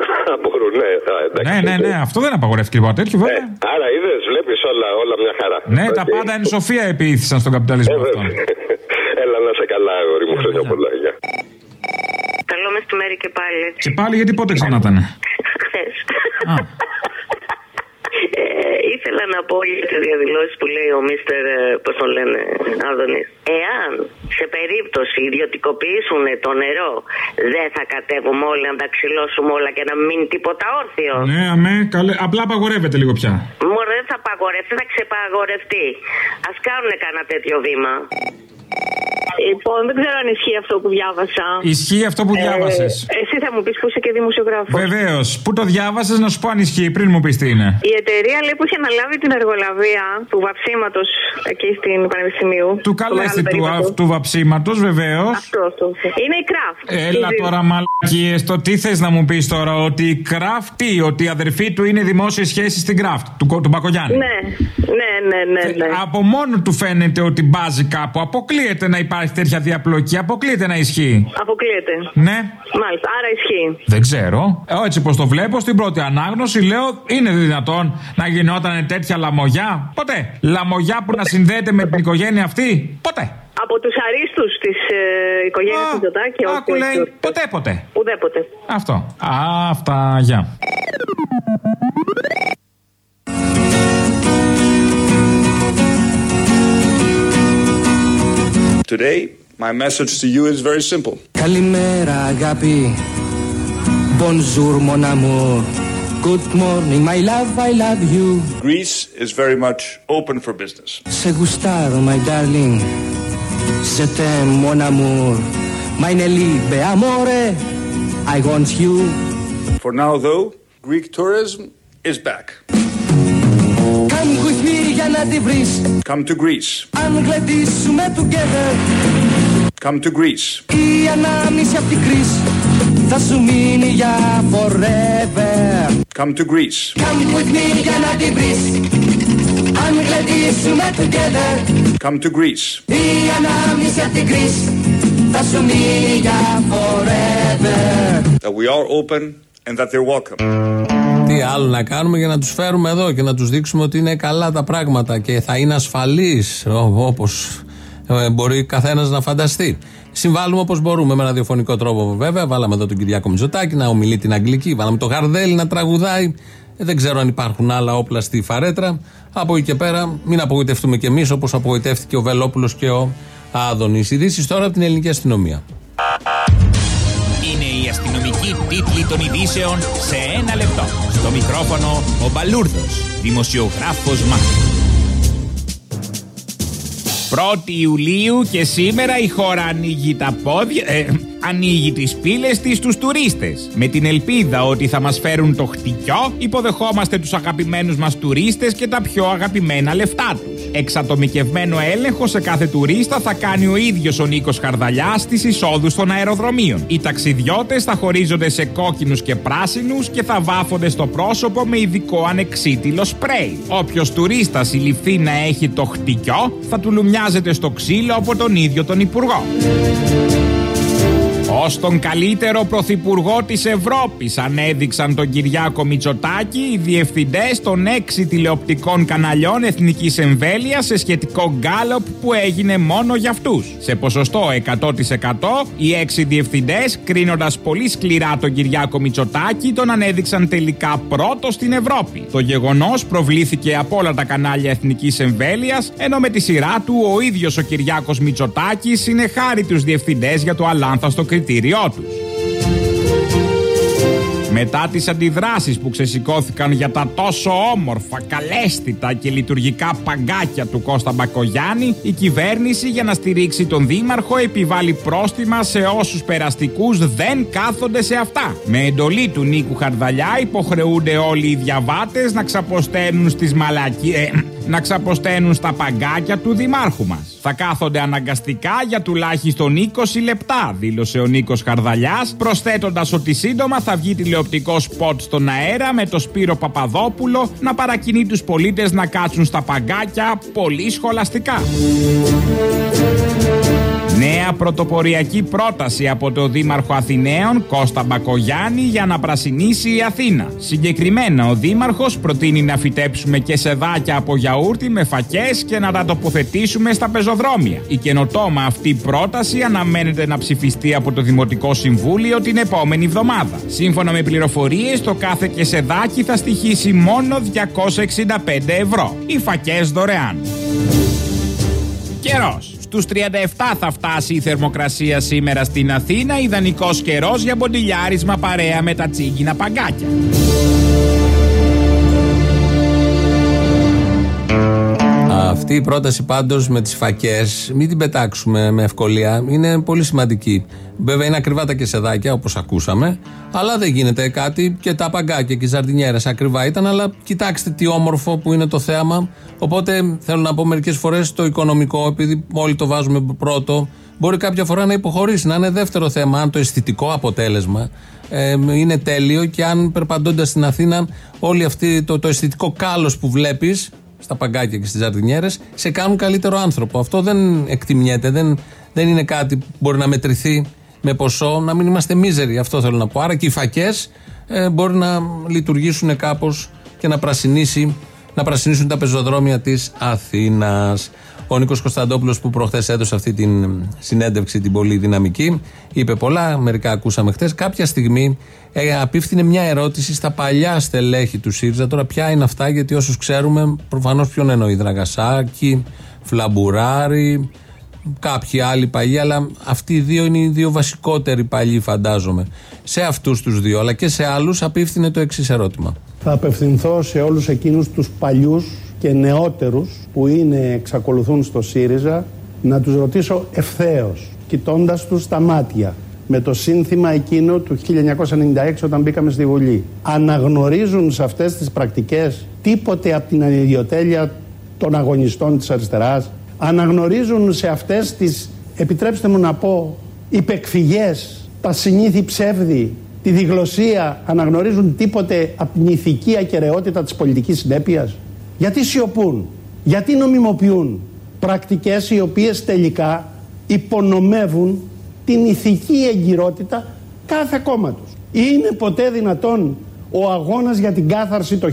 μπορούν, ναι. Α, εντάξει. ναι, ναι, ναι, αυτό δεν απαγορεύει τίποτα τέτοιο βέβαια. Άρα είδες, βλέπεις όλα, όλα μια χαρά. Ναι, τα Οκ. πάντα εν σοφία εποίησαν στον καπιταλισμό Ε, αυτό. βέβαια. Έλα να 'σαι καλά, αγόρι μου, χρόνια πολλά. Γεια. Καλό μεσημέρι και πάλι. Και πάλι γιατί πότε ξανά ήταν. Χθες. Α. Ε, ήθελα να να πω για τις διαδηλώσεις που λέει ο Μίστερ, πώς τον λένε, Άδωνης. Εάν σε περίπτωση ιδιωτικοποιήσουν το νερό, δεν θα κατέβουμε όλοι να τα ξυλώσουμε όλα και να μην μείνει τίποτα όρθιο. Ναι, αμέ, καλέ. Απλά απαγορεύεται λίγο πια. Μωρέ, δεν θα απαγορευτεί, θα ξεπαγορευτεί. Α κάνουν κανένα τέτοιο βήμα. Λοιπόν, δεν ξέρω αν ισχύει αυτό που διάβασα. Ισχύει αυτό που διάβασες. Ε, εσύ θα μου πεις που είσαι και δημοσιογράφος. Βεβαίως. Πού το διάβασες, να σου πω αν ισχύει, πριν μου πεις τι είναι. Η εταιρεία λέει που είχε αναλάβει την εργολαβία του βαψίματος εκεί στην Πανεπιστημίου. Του καλέστη του, α- του βαψίματος, βεβαίως. Αυτό, αυτό. Είναι η Kraft. Έλα Η- τώρα, μαλακίες. Το τι θες να μου πεις τώρα, ότι η Kraft τι, ότι η αδερφή του είναι δημόσιες σχέσεις στην Kraft, του, του Μπακογιάννη; Ναι, ναι, ναι, ναι. ναι. Από μόνο του φαίνεται ότι μπάζει κάπου. Αποκλείεται να υπάρχει τέτοια διαπλοκή. Αποκλείεται να ισχύει. Αποκλείεται. Ναι. Μάλιστα, άρα ισχύει. Δεν ξέρω. Ε, Έτσι πως το βλέπω στην πρώτη ανάγνωση, λέω είναι δυνατόν να γινόταν τέτοια λαμογιά; Ποτέ. Λαμογιά που να συνδέεται με την οικογένεια αυτή; Ποτέ. Από τους αρίστους της ε, οικογένειας του Τζοτάκη, όχι. Άκου όχι, λέει όχι. ποτέ ποτέ. Ουδέποτε. Αυτό. Α, αυτά. Γεια. Today, my message to you is very simple. Καλημέρα αγάπη Bonjour mon amour Good morning my love I love you Greece is very much open for business. Σε γουστάρω my darling Je t'aime mon amour Meine Liebe amore I want you For now, though, Greek tourism is back. Come with me για να τη βρεις Come to Greece. Αν γλεντήσουμε together Come to Greece. Η ανάμνηση απ' την κρίση Θα σου μείνει για forever Come to Greece. Come with me για να τη βρεις Αν γλεντήσουμε together Come to Greece. Η ανάμνηση απ' την κρίση Θα σου μείνει για forever That we are open and that they're welcome. Τι άλλο να κάνουμε για να τους φέρουμε εδώ και να τους δείξουμε ότι είναι καλά τα πράγματα και θα είναι ασφαλείς όπως μπορεί καθένας να φανταστεί. Συμβάλλουμε όπως μπορούμε με ραδιοφωνικό τρόπο βέβαια. Βάλαμε εδώ τον Κυριάκο Μητσοτάκη να ομιλεί την Αγγλική. Βάλαμε τον Γαρδέλη να τραγουδάει. Ε, δεν ξέρω αν υπάρχουν άλλα όπλα στη φαρέτρα. Από εκεί και πέρα, μην απογοητευτούμε κι εμείς όπως απογοητεύτηκε ο Βελόπουλος και ο Άδωνης. Ειδήσεις τώρα από την ελληνική αστυνομία. Είναι η αστυνομική τίτλη των ειδήσεων σε ένα λεπτό. Στο μικρόφωνο ο Μπαλούρδος, δημοσιογράφος Μάρκος. 1η Ιουλίου και σήμερα η χώρα ανοίγει τα πόδια, ε, ανοίγει τις πύλες της στους τουρίστες. Με την ελπίδα ότι θα μας φέρουν το χτυκιό, υποδεχόμαστε τους αγαπημένους μας τουρίστες και τα πιο αγαπημένα λεφτά τους. Εξατομικευμένο έλεγχο σε κάθε τουρίστα θα κάνει ο ίδιος ο Νίκος Χαρδαλιάς στις εισόδους των αεροδρομίων. Οι ταξιδιώτες θα χωρίζονται σε κόκκινους και πράσινους και θα βάφονται στο πρόσωπο με ειδικό ανεξίτηλο σπρέι. Όποιος τουρίστας συλληφθεί να έχει το χτυκιό θα του λουμιάζεται στο ξύλο από τον ίδιο τον Υπουργό. Ω τον καλύτερο πρωθυπουργό της Ευρώπης ανέδειξαν τον Κυριάκο Μητσοτάκη οι διευθυντές των έξι τηλεοπτικών καναλιών εθνικής εμβέλειας σε σχετικό γκάλωπ που έγινε μόνο για αυτούς. Σε ποσοστό 100% οι έξι διευθυντές κρίνοντας πολύ σκληρά τον Κυριάκο Μητσοτάκη τον ανέδειξαν τελικά πρώτο στην Ευρώπη. Το γεγονός προβλήθηκε από όλα τα κανάλια εθνικής εμβέλειας ενώ με τη σειρά του ο ίδιος ο Κυριάκος Μητσοτάκης συνεχάρει τους διευθυντές για το αλάνθαστο κριτήριό τους. Μετά τις αντιδράσεις που ξεσηκώθηκαν για τα τόσο όμορφα, καλέσθητα και λειτουργικά παγκάκια του Κώστα Μπακογιάννη, η κυβέρνηση για να στηρίξει τον Δήμαρχο επιβάλλει πρόστιμα σε όσους περαστικούς δεν κάθονται σε αυτά. Με εντολή του Νίκου Χαρδαλιά υποχρεούνται όλοι οι διαβάτες να ξαποσταίνουν στις μαλακίες... ε, να ξαποσταίνουν στα παγκάκια του Δημάρχου μας. Θα κάθονται αναγκαστικά για τουλάχιστον 20 λεπτά, δήλωσε ο Νίκος Χαρδαλιάς, προσθέτοντας ότι σύντομα θα βγει τηλεοπτικό σποτ στον αέρα με το Σπύρο Παπαδόπουλο να παρακινεί τους πολίτες να κάτσουν στα παγκάκια πολύ σχολαστικά. Νέα πρωτοποριακή πρόταση από το Δήμαρχο Αθηναίων Κώστα Μπακογιάννη για να πρασινίσει η Αθήνα. Συγκεκριμένα, ο Δήμαρχος προτείνει να φυτέψουμε και σεδάκια από γιαούρτι με φακές και να τα τοποθετήσουμε στα πεζοδρόμια. Η καινοτόμα αυτή πρόταση αναμένεται να ψηφιστεί από το Δημοτικό Συμβούλιο την επόμενη εβδομάδα. Σύμφωνα με πληροφορίες, το κάθε και σεδάκι θα στοιχήσει μόνο 265 ευρώ. Οι φακές δωρεάν. Καιρός. Στους 37 θα φτάσει η θερμοκρασία σήμερα στην Αθήνα. Ιδανικός καιρός για μποντιλιάρισμα παρέα με τα τσίγκινα παγκάκια. Αυτή η πρόταση πάντως με τις φακές, μην την πετάξουμε με ευκολία, είναι πολύ σημαντική. Βέβαια είναι ακριβά τα κεσεδάκια όπως ακούσαμε, αλλά δεν γίνεται κάτι και τα παγκάκια και οι ζαρτινιέρε ακριβά ήταν. Αλλά κοιτάξτε τι όμορφο που είναι το θέαμα. Οπότε θέλω να πω μερικές φορές το οικονομικό, επειδή όλοι το βάζουμε πρώτο, μπορεί κάποια φορά να υποχωρήσει, να είναι δεύτερο θέμα. Αν το αισθητικό αποτέλεσμα ε, είναι τέλειο και αν περπαντώντα στην Αθήνα, όλη αυτή το, το αισθητικό κάλος που βλέπεις στα παγκάκια και στις ζαρτινιέρε, σε κάνουν καλύτερο άνθρωπο. Αυτό δεν εκτιμιέται, δεν, δεν είναι κάτι που μπορεί να μετρηθεί με ποσό, να μην είμαστε μίζεροι. Αυτό θέλω να πω. Άρα και οι φακές ε, μπορεί να λειτουργήσουν κάπως και να, πρασινίσει, να πρασινίσουν τα πεζοδρόμια της Αθήνας. Ο Νίκος Κωνσταντόπουλος που προχθές έδωσε αυτή την συνέντευξη, την πολύ δυναμική, είπε πολλά, μερικά ακούσαμε χθες. Κάποια στιγμή ε, απίφθινε μια ερώτηση στα παλιά στελέχη του ΣΥΡΙΖΑ. Τώρα, ποια είναι αυτά, γιατί όσους ξέρουμε, προφανώς ποιον εννοεί. Δραγασάκη, Φλαμπουράρη, κάποιοι άλλοι παλιοί, αλλά αυτοί οι δύο είναι οι δύο βασικότεροι παλιοί, φαντάζομαι. Σε αυτούς τους δύο, αλλά και σε άλλους, απίφθινε το εξής ερώτημα. Θα απευθυνθώ σε όλους εκείνους τους παλιούς και νεότερους που είναι, εξακολουθούν στο ΣΥΡΙΖΑ να τους ρωτήσω ευθέως, κοιτώντας τους στα μάτια με το σύνθημα εκείνο του 1996 όταν μπήκαμε στη Βουλή. Αναγνωρίζουν σε αυτές τις πρακτικές τίποτε από την ανιδιοτέλεια των αγωνιστών της αριστεράς; Αναγνωρίζουν σε αυτές τις, επιτρέψτε μου να πω, υπεκφυγές, τα συνήθη ψεύδη, τη διγλωσία, αναγνωρίζουν τίποτε από την ηθική ακαιρεότητα της πολιτικής συνέπειας; Γιατί σιωπούν, γιατί νομιμοποιούν πρακτικές οι οποίες τελικά υπονομεύουν την ηθική εγκυρότητα κάθε κόμματος. Είναι ποτέ δυνατόν ο αγώνας για την κάθαρση το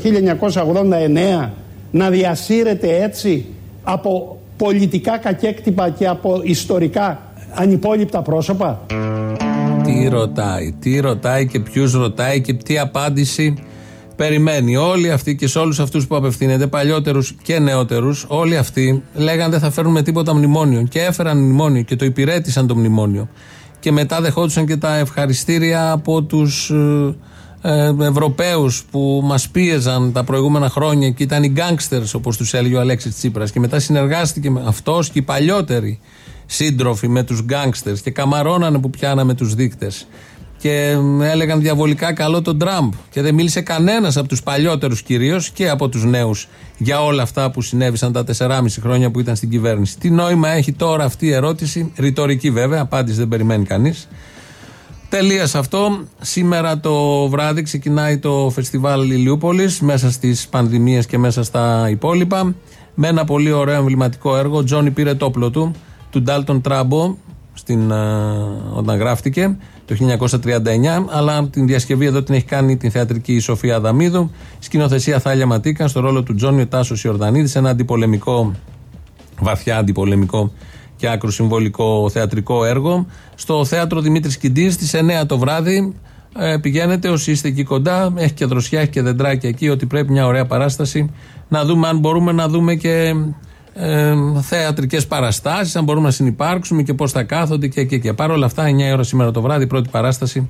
1989 να διασύρεται έτσι από πολιτικά κακέκτυπα και από ιστορικά ανυπόλοιπτα πρόσωπα; Τι ρωτάει, τι ρωτάει και ποιους ρωτάει και τι απάντηση περιμένει. Όλοι αυτοί και σε όλους αυτούς που απευθύνεται, παλιότερους και νεότερους, όλοι αυτοί λέγανε δεν θα φέρουν τίποτα μνημόνιο. Και έφεραν μνημόνιο και το υπηρέτησαν το μνημόνιο. Και μετά δεχόντουσαν και τα ευχαριστήρια από τους ε, ε, Ευρωπαίους που μας πίεζαν τα προηγούμενα χρόνια και ήταν οι γκάγκστερς, όπως τους έλεγε ο Αλέξης Τσίπρας. Και μετά συνεργάστηκε με αυτός και οι παλιότεροι σύντροφοι με τους γκάγκστερς και καμαρώνανε που πιάναμε τους δείκτες και έλεγαν διαβολικά καλό τον Τραμπ. Και δεν μίλησε κανένας από τους παλιότερους κυρίως και από τους νέους για όλα αυτά που συνέβησαν τα 4,5 χρόνια που ήταν στην κυβέρνηση. Τι νόημα έχει τώρα αυτή η ερώτηση, ρητορική βέβαια, απάντηση δεν περιμένει κανείς. Τελεία αυτό. Σήμερα το βράδυ ξεκινάει το φεστιβάλ Ηλιούπολη μέσα στις πανδημίες και μέσα στα υπόλοιπα. Με ένα πολύ ωραίο εμβληματικό έργο. Ο Τζόνι πήρε το όπλο του, του Ντάλτον Τράμπο, στην, όταν γράφτηκε το 1939, αλλά την διασκευή εδώ την έχει κάνει την θεατρική Σοφία Αδαμίδου. Σκηνοθεσία Θάλια Ματίκα, στο ρόλο του Τζόνιο Τάσος Ιορδανίδης, ένα αντιπολεμικό, βαθιά αντιπολεμικό και άκρο συμβολικό θεατρικό έργο. Στο θέατρο Δημήτρης Κιντής στις 9 το βράδυ. Ε, πηγαίνετε όσοι είστε εκεί κοντά, έχει και δροσιά, έχει και δεντράκια εκεί, ότι πρέπει μια ωραία παράσταση να δούμε αν μπορούμε να δούμε και ε, θεατρικές παραστάσεις, αν μπορούμε να συνεπάρξουμε και πώς θα κάθονται και, και, και. Παρ' όλα αυτά, 9 ώρα σήμερα το βράδυ, πρώτη παράσταση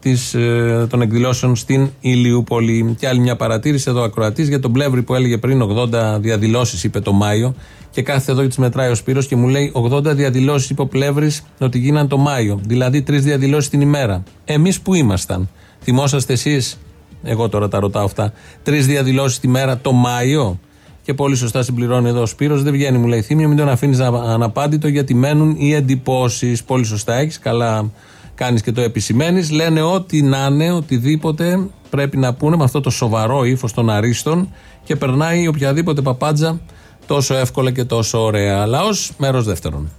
της, ε, των εκδηλώσεων στην Ηλιούπολη. Και άλλη μια παρατήρηση εδώ, ακροατής για τον Πλεύρη που έλεγε πριν 80 διαδηλώσεις, είπε το Μάιο. Και κάθεται εδώ και τις μετράει ο Σπύρος και μου λέει 80 διαδηλώσεις, είπε ο Πλεύρης, ότι γίναν το Μάιο. Δηλαδή τρεις διαδηλώσεις την ημέρα. Εμείς που ήμασταν. Θυμόσαστε εσείς, εγώ τώρα τα ρωτάω αυτά, τρεις διαδηλώσεις τη μέρα το Μάιο. Και πολύ σωστά συμπληρώνει εδώ ο Σπύρος, δεν βγαίνει, μου λέει θύμιο, μην τον αφήνεις αναπάντητο γιατί μένουν οι εντυπώσεις. Πολύ σωστά έχεις, καλά κάνεις και το επισημαίνεις. Λένε ό,τι να είναι, οτιδήποτε πρέπει να πούνε με αυτό το σοβαρό ύφος των αρίστων και περνάει οποιαδήποτε παπάντζα τόσο εύκολα και τόσο ωραία. Αλλά ω μέρος δεύτερον.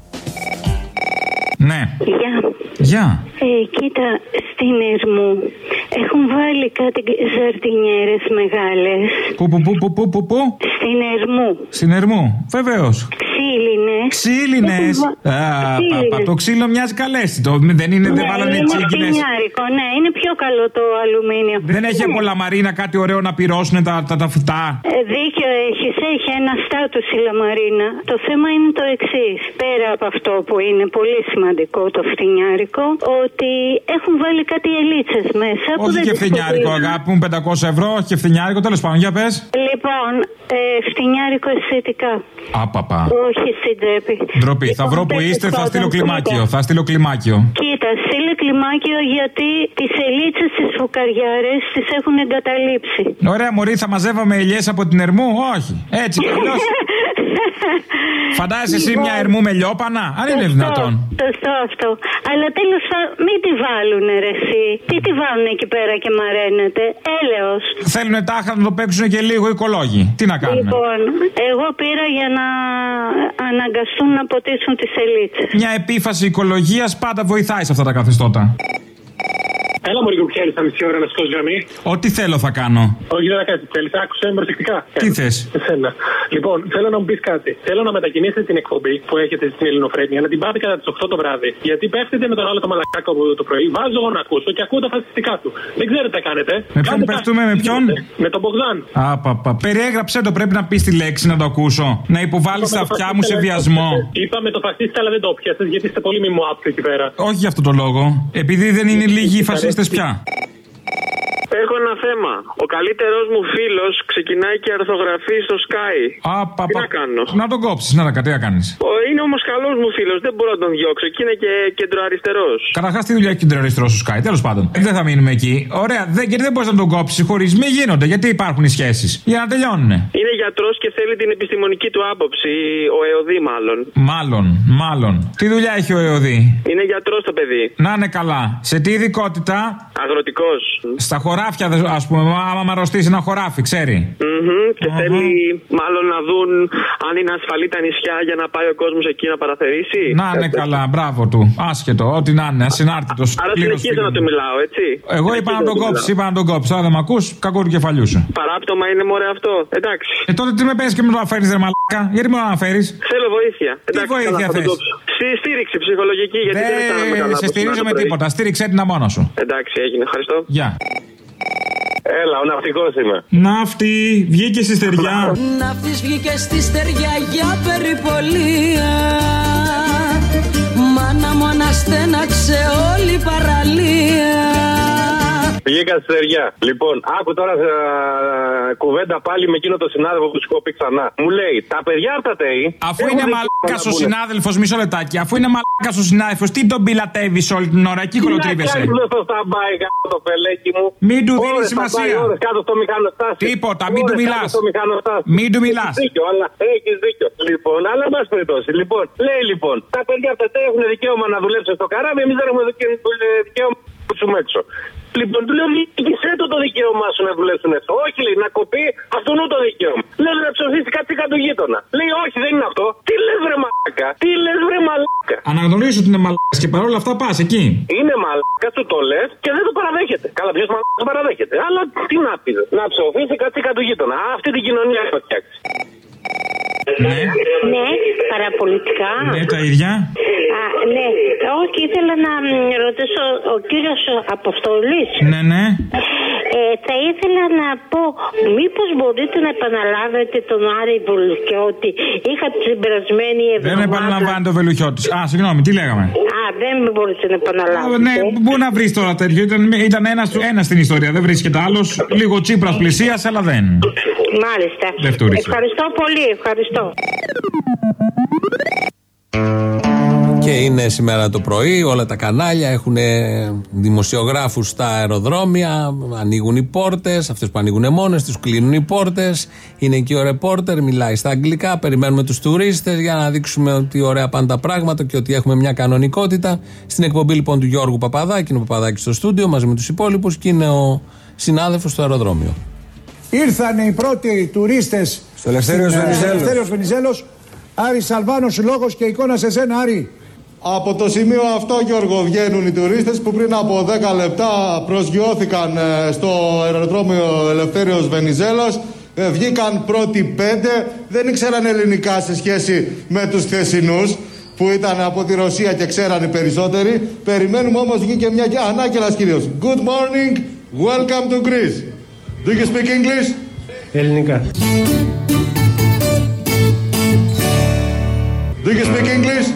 Ναι. Γεια. Γεια. Ε, κοίτα, στην Ερμού έχουν βάλει κάτι ζαρτινιέρες μεγάλες. Πού, πού, πού, πού, πού, πού, πού; Στην Ερμού. Στην Ερμού. Βεβαίως. Ξύλινες. Ξύλινες. Έχουν βα- Ξύλινες. Το ξύλο μοιάζει καλέστη. Το, δεν είναι, δεν Ναι, βάλανε είναι τσίγκινες. φτηνιάρικο, ναι, είναι πιο καλό το αλουμίνιο. Δεν έχει από λαμαρίνα κάτι ωραίο να πυρώσουν τα, τα, τα φυτά; Ε, δίκιο έχεις, έχει ένα στάτους η Λαμαρίνα. Το θέμα είναι το εξής. Πέρα από αυτό που είναι πολύ σημαντικό το φτηνιάρικο, ότι έχουν βάλει κάτι ελίτσες μέσα. που Όχι δεν και τις φθηνιάρικο, κοπίζουν. αγάπη μου, 500 ευρώ, όχι και φθηνιάρικο. Τέλος πάντων, για πες. Λοιπόν, ε, φτηνιάρικο αισθητικά. Άπαπα. Όχι στην τσέπη. Ντροπή. Θα βρω που τέλος είστε, θα πάντων, στείλω κλιμάκιο. κοίτα. Θα στείλω κλιμάκιο. Κοίτα, στείλε κλιμάκιο γιατί τις ελίτσες τη φουκαριάρες τις έχουν εγκαταλείψει. Ωραία, Μωρή, θα μαζεύαμε ελιές από την Ερμού; Όχι. Έτσι κι αλλιώ. Φαντάζεσαι εσύ μια Ερμού με λιόπανα; Αν είναι δυνατόν. Σωστό αυτό. Αλλά τέλος πάντων, μην τη βάλουν ρε εσύ. Τι τη βάλουν εκεί πέρα και μαραίνεται. Έλεος. Θέλουν τάχα να το παίξουν και λίγο οι οικολόγοι. Τι να κάνουν. Λοιπόν, εγώ πήρα για να αναγκαστούν να ποτίσουν τις ελίτσε. Μια επίφαση οικολογίας πάντα βοηθάει σε αυτά τα καθεστώτα. Έλα μου λίγο πιέρι στα μισή ώρα να σηκώσει γραμμή. Ό,τι θέλω θα κάνω. Όχι, δεν θα κάνει θέλεις. Άκουσε με προσεκτικά. Τι θες; Εσένα. Λοιπόν, θέλω να μου πεις κάτι. Θέλω να μετακινήσετε την εκπομπή που έχετε στην Ελληνοφρένεια, να την πάτε κατά τις 8 το βράδυ. Γιατί πέφτετε με τον άλλο το μαλακάκο που το πρωί. Βάζω εγώ να ακούσω και ακούω τα φασιστικά του. Δεν ξέρετε τι κάνετε. Με ποιον Κάντε τα- πέφτουμε, με ποιον; Με τον Μπογδάν. Άπαπα. Περιέγραψε το, πρέπει να πεις τη λέξη να το ακούσω. Να υποβάλεις τα αυτιά μου σε βιασμό. Είπαμε το φασίστα, αλλά δεν το πιάσες γιατί είστε πολύ μη μου εκεί πέρα. Όχι για αυτό το λόγο. Επειδή δεν είναι λίγοι οι φασίστε πια. Έχω ένα θέμα. Ο καλύτερο μου φίλος ξεκινάει και αρθογραφεί στο Sky. Άπαπα. Τι να κάνω; Να τον κόψεις, να τα τι να κάνεις. Ο- Είναι όμως καλός μου φίλος, δεν μπορώ να τον διώξω και είναι και κεντροαριστερό. Καταρχάς, τι δουλειά έχει κεντροαριστερό στο Sky; Τέλος πάντων. Δεν θα μείνουμε εκεί. Ωραία, δεν, γιατί δεν μπορείς να τον κόψεις. Χωρισμοί γίνονται. Γιατί υπάρχουν οι σχέσεις. Για να τελειώνουν. Είναι γιατρός και θέλει την επιστημονική του άποψη. Ο ΕΟΔΗ, μάλλον. Μάλλον, μάλλον. Τι δουλειά έχει ο ΕΟΔΗ; Είναι γιατρός το παιδί. Να είναι καλά. Σε τι ειδικότητα; Αγροτικός. Στα χωράφια, ας πούμε, άμα με αρρωστήσει ένα χωράφι, ξέρει. Και θέλει μάλλον να δουν αν είναι ασφαλή τα νησιά για να πάει ο κόσμος εκεί να παραθερήσει. Να είναι καλά, μπράβο του. Άσχετο, ό,τι να είναι, ασυνάρτητος. Άρα συνεχίζω να του μιλάω, έτσι. Εγώ είπα να τον κόψεις, είπα να τον κόψεις. Τώρα δεν με ακούς, κακό του κεφαλιού σου. Παράπτωμα είναι μωρέ αυτό. Εντάξει. Ε, τότε τι με παίρνει και με το αναφέρει, ρε μαλάκα; Γιατί με το αναφέρει. Θέλω βοήθεια. Εντάξει, βοήθεια καλά, θα τον θες; κόψω. Στη- Στήριξη ψυχολογική, γιατί δεν αισθάνομαι καλά. Δεν σε από στηρίζω σήμερα με το πρωί. τίποτα. Στήριξέ την μόνος σου. Εντάξει, έγινε. Ευχαριστώ. Γεια. Έλα, ο ναυτικός είμαι. Ναύτη, βγήκες στη στεριά. Ναύτης βγήκες στη στεριά για περιπολία Μάνα μου αναστέναξε όλη η παραλία Βγήκα στη στεριά. Λοιπόν, άκου τώρα ε, κουβέντα πάλι με εκείνο το συνάδελφο που σου έχω πει ξανά. Μου λέει, τα παιδιά τα ΤΕΙ. Αφού είναι μαλάκα ο συνάδελφος, μισό λεπτάκι. Αφού είναι μαλάκα ο συνάδελφος, τι τον πιλατεύεις όλη την ώρα, εκεί κολοτρίβεσαι. Δεν στο σταμπάει κάτω το πελέκι μου. Μην του δίνεις Ώρες σημασία. σταμπάει, ώρες κάτω στο μηχανοστάσι. Τίποτα, μην του Ώρες μιλάς. κάτω στο μηχανοστάσι. Μην του μιλάς. Έχεις δίκιο, αλλά έχεις δίκιο. Λοιπόν, αλλά εν πάση περιπτώσει. Λοιπόν, λέει λοιπόν, τα παιδιά αυτά δεν έχουν δικαίωμα να δουλέψουν στο καράβι, εμείς δεν έχουμε δικαι- δικαίωμα να δουλέψουμε έξω. Λοιπόν, του λέω, διοίκησέ το το δικαίωμά σου να δουλέψουν έξω. Όχι, λέει, να κοπεί αυτόν το δικαίωμα. Λέει να ψοφήσει κάτι κάτω γείτονα. Λέει, όχι, δεν είναι αυτό. Τι λες, βρε μαλάκα. Τι λες, βρε μαλάκα. Αναγνωρίζω ότι είναι μαλάκας και παρόλα αυτά πας εκεί. Είναι μαλάκα, του το λες και δεν το παραδέχεται. Καλά, ποιος μαλάκας το παραδέχεται. Αλλά τι να πεις, να ψοφήσει κάτι κάτω γείτονα. Αυτή την κοινωνία έχω φτιάξει. Ναι, Ναι, παραπολιτικά. ναι, τα ίδια. Α, ναι, όχι, ήθελα να μ, ρωτήσω ο κύριος Αποστολής. Ναι, ναι. Ε, θα ήθελα να πω, μήπως μπορείτε να επαναλάβετε τον Άρη Βουλκιώτη. Είχα την περασμένη Δεν εβδομάδα. επαναλαμβάνει το βελουχιώτη. Α, συγγνώμη, τι λέγαμε; Α, δεν μπορείτε να Α, επαναλάβετε. ναι, πού να βρεις τώρα τέτοιο. Ήταν, ήταν ένας ένας στην ιστορία, δεν βρίσκεται άλλος. Λίγο τσίπρας πλησία, αλλά δεν. Μάλιστα. Δεν φτούρισε. Ευχαριστώ πολύ, ευχαριστώ. Και είναι σήμερα το πρωί, όλα τα κανάλια έχουν δημοσιογράφους στα αεροδρόμια, ανοίγουν οι πόρτες, αυτές που ανοίγουν μόνες τους κλείνουν οι πόρτες, είναι εκεί ο ρεπόρτερ, μιλάει στα αγγλικά, περιμένουμε τους τουρίστες για να δείξουμε ότι ωραία πάνε τα πράγματα και ότι έχουμε μια κανονικότητα. Στην εκπομπή λοιπόν του Γιώργου Παπαδάκη, είναι ο Παπαδάκης στο στούντιο μαζί με τους υπόλοιπους και είναι ο συνάδελφος στο αεροδρόμιο. Ήρθαν οι πρώτοι τουρίστες Στο Ελευθέριος στην, ε, Βενιζέλος. Ελευθέριος Βενιζέλος. Άρη Σαλβάνος λόγος και εικόνα σε σένα Άρη. Από το σημείο αυτό, Γιώργο, βγαίνουν οι τουρίστες που πριν από 10 λεπτά προσγειώθηκαν ε, στο αεροδρόμιο Ελευθέριος Βενιζέλος. Ε, Βγήκαν πρώτοι πέντε, δεν ήξεραν ελληνικά σε σχέση με τους χθεσινούς που ήταν από τη Ρωσία και ξέραν οι περισσότεροι. Περιμένουμε όμως βγήκε μια... Ανάκελας κύριος. Good morning, welcome to Greece. Do you speak English? Ελληνικά. Do you speak English?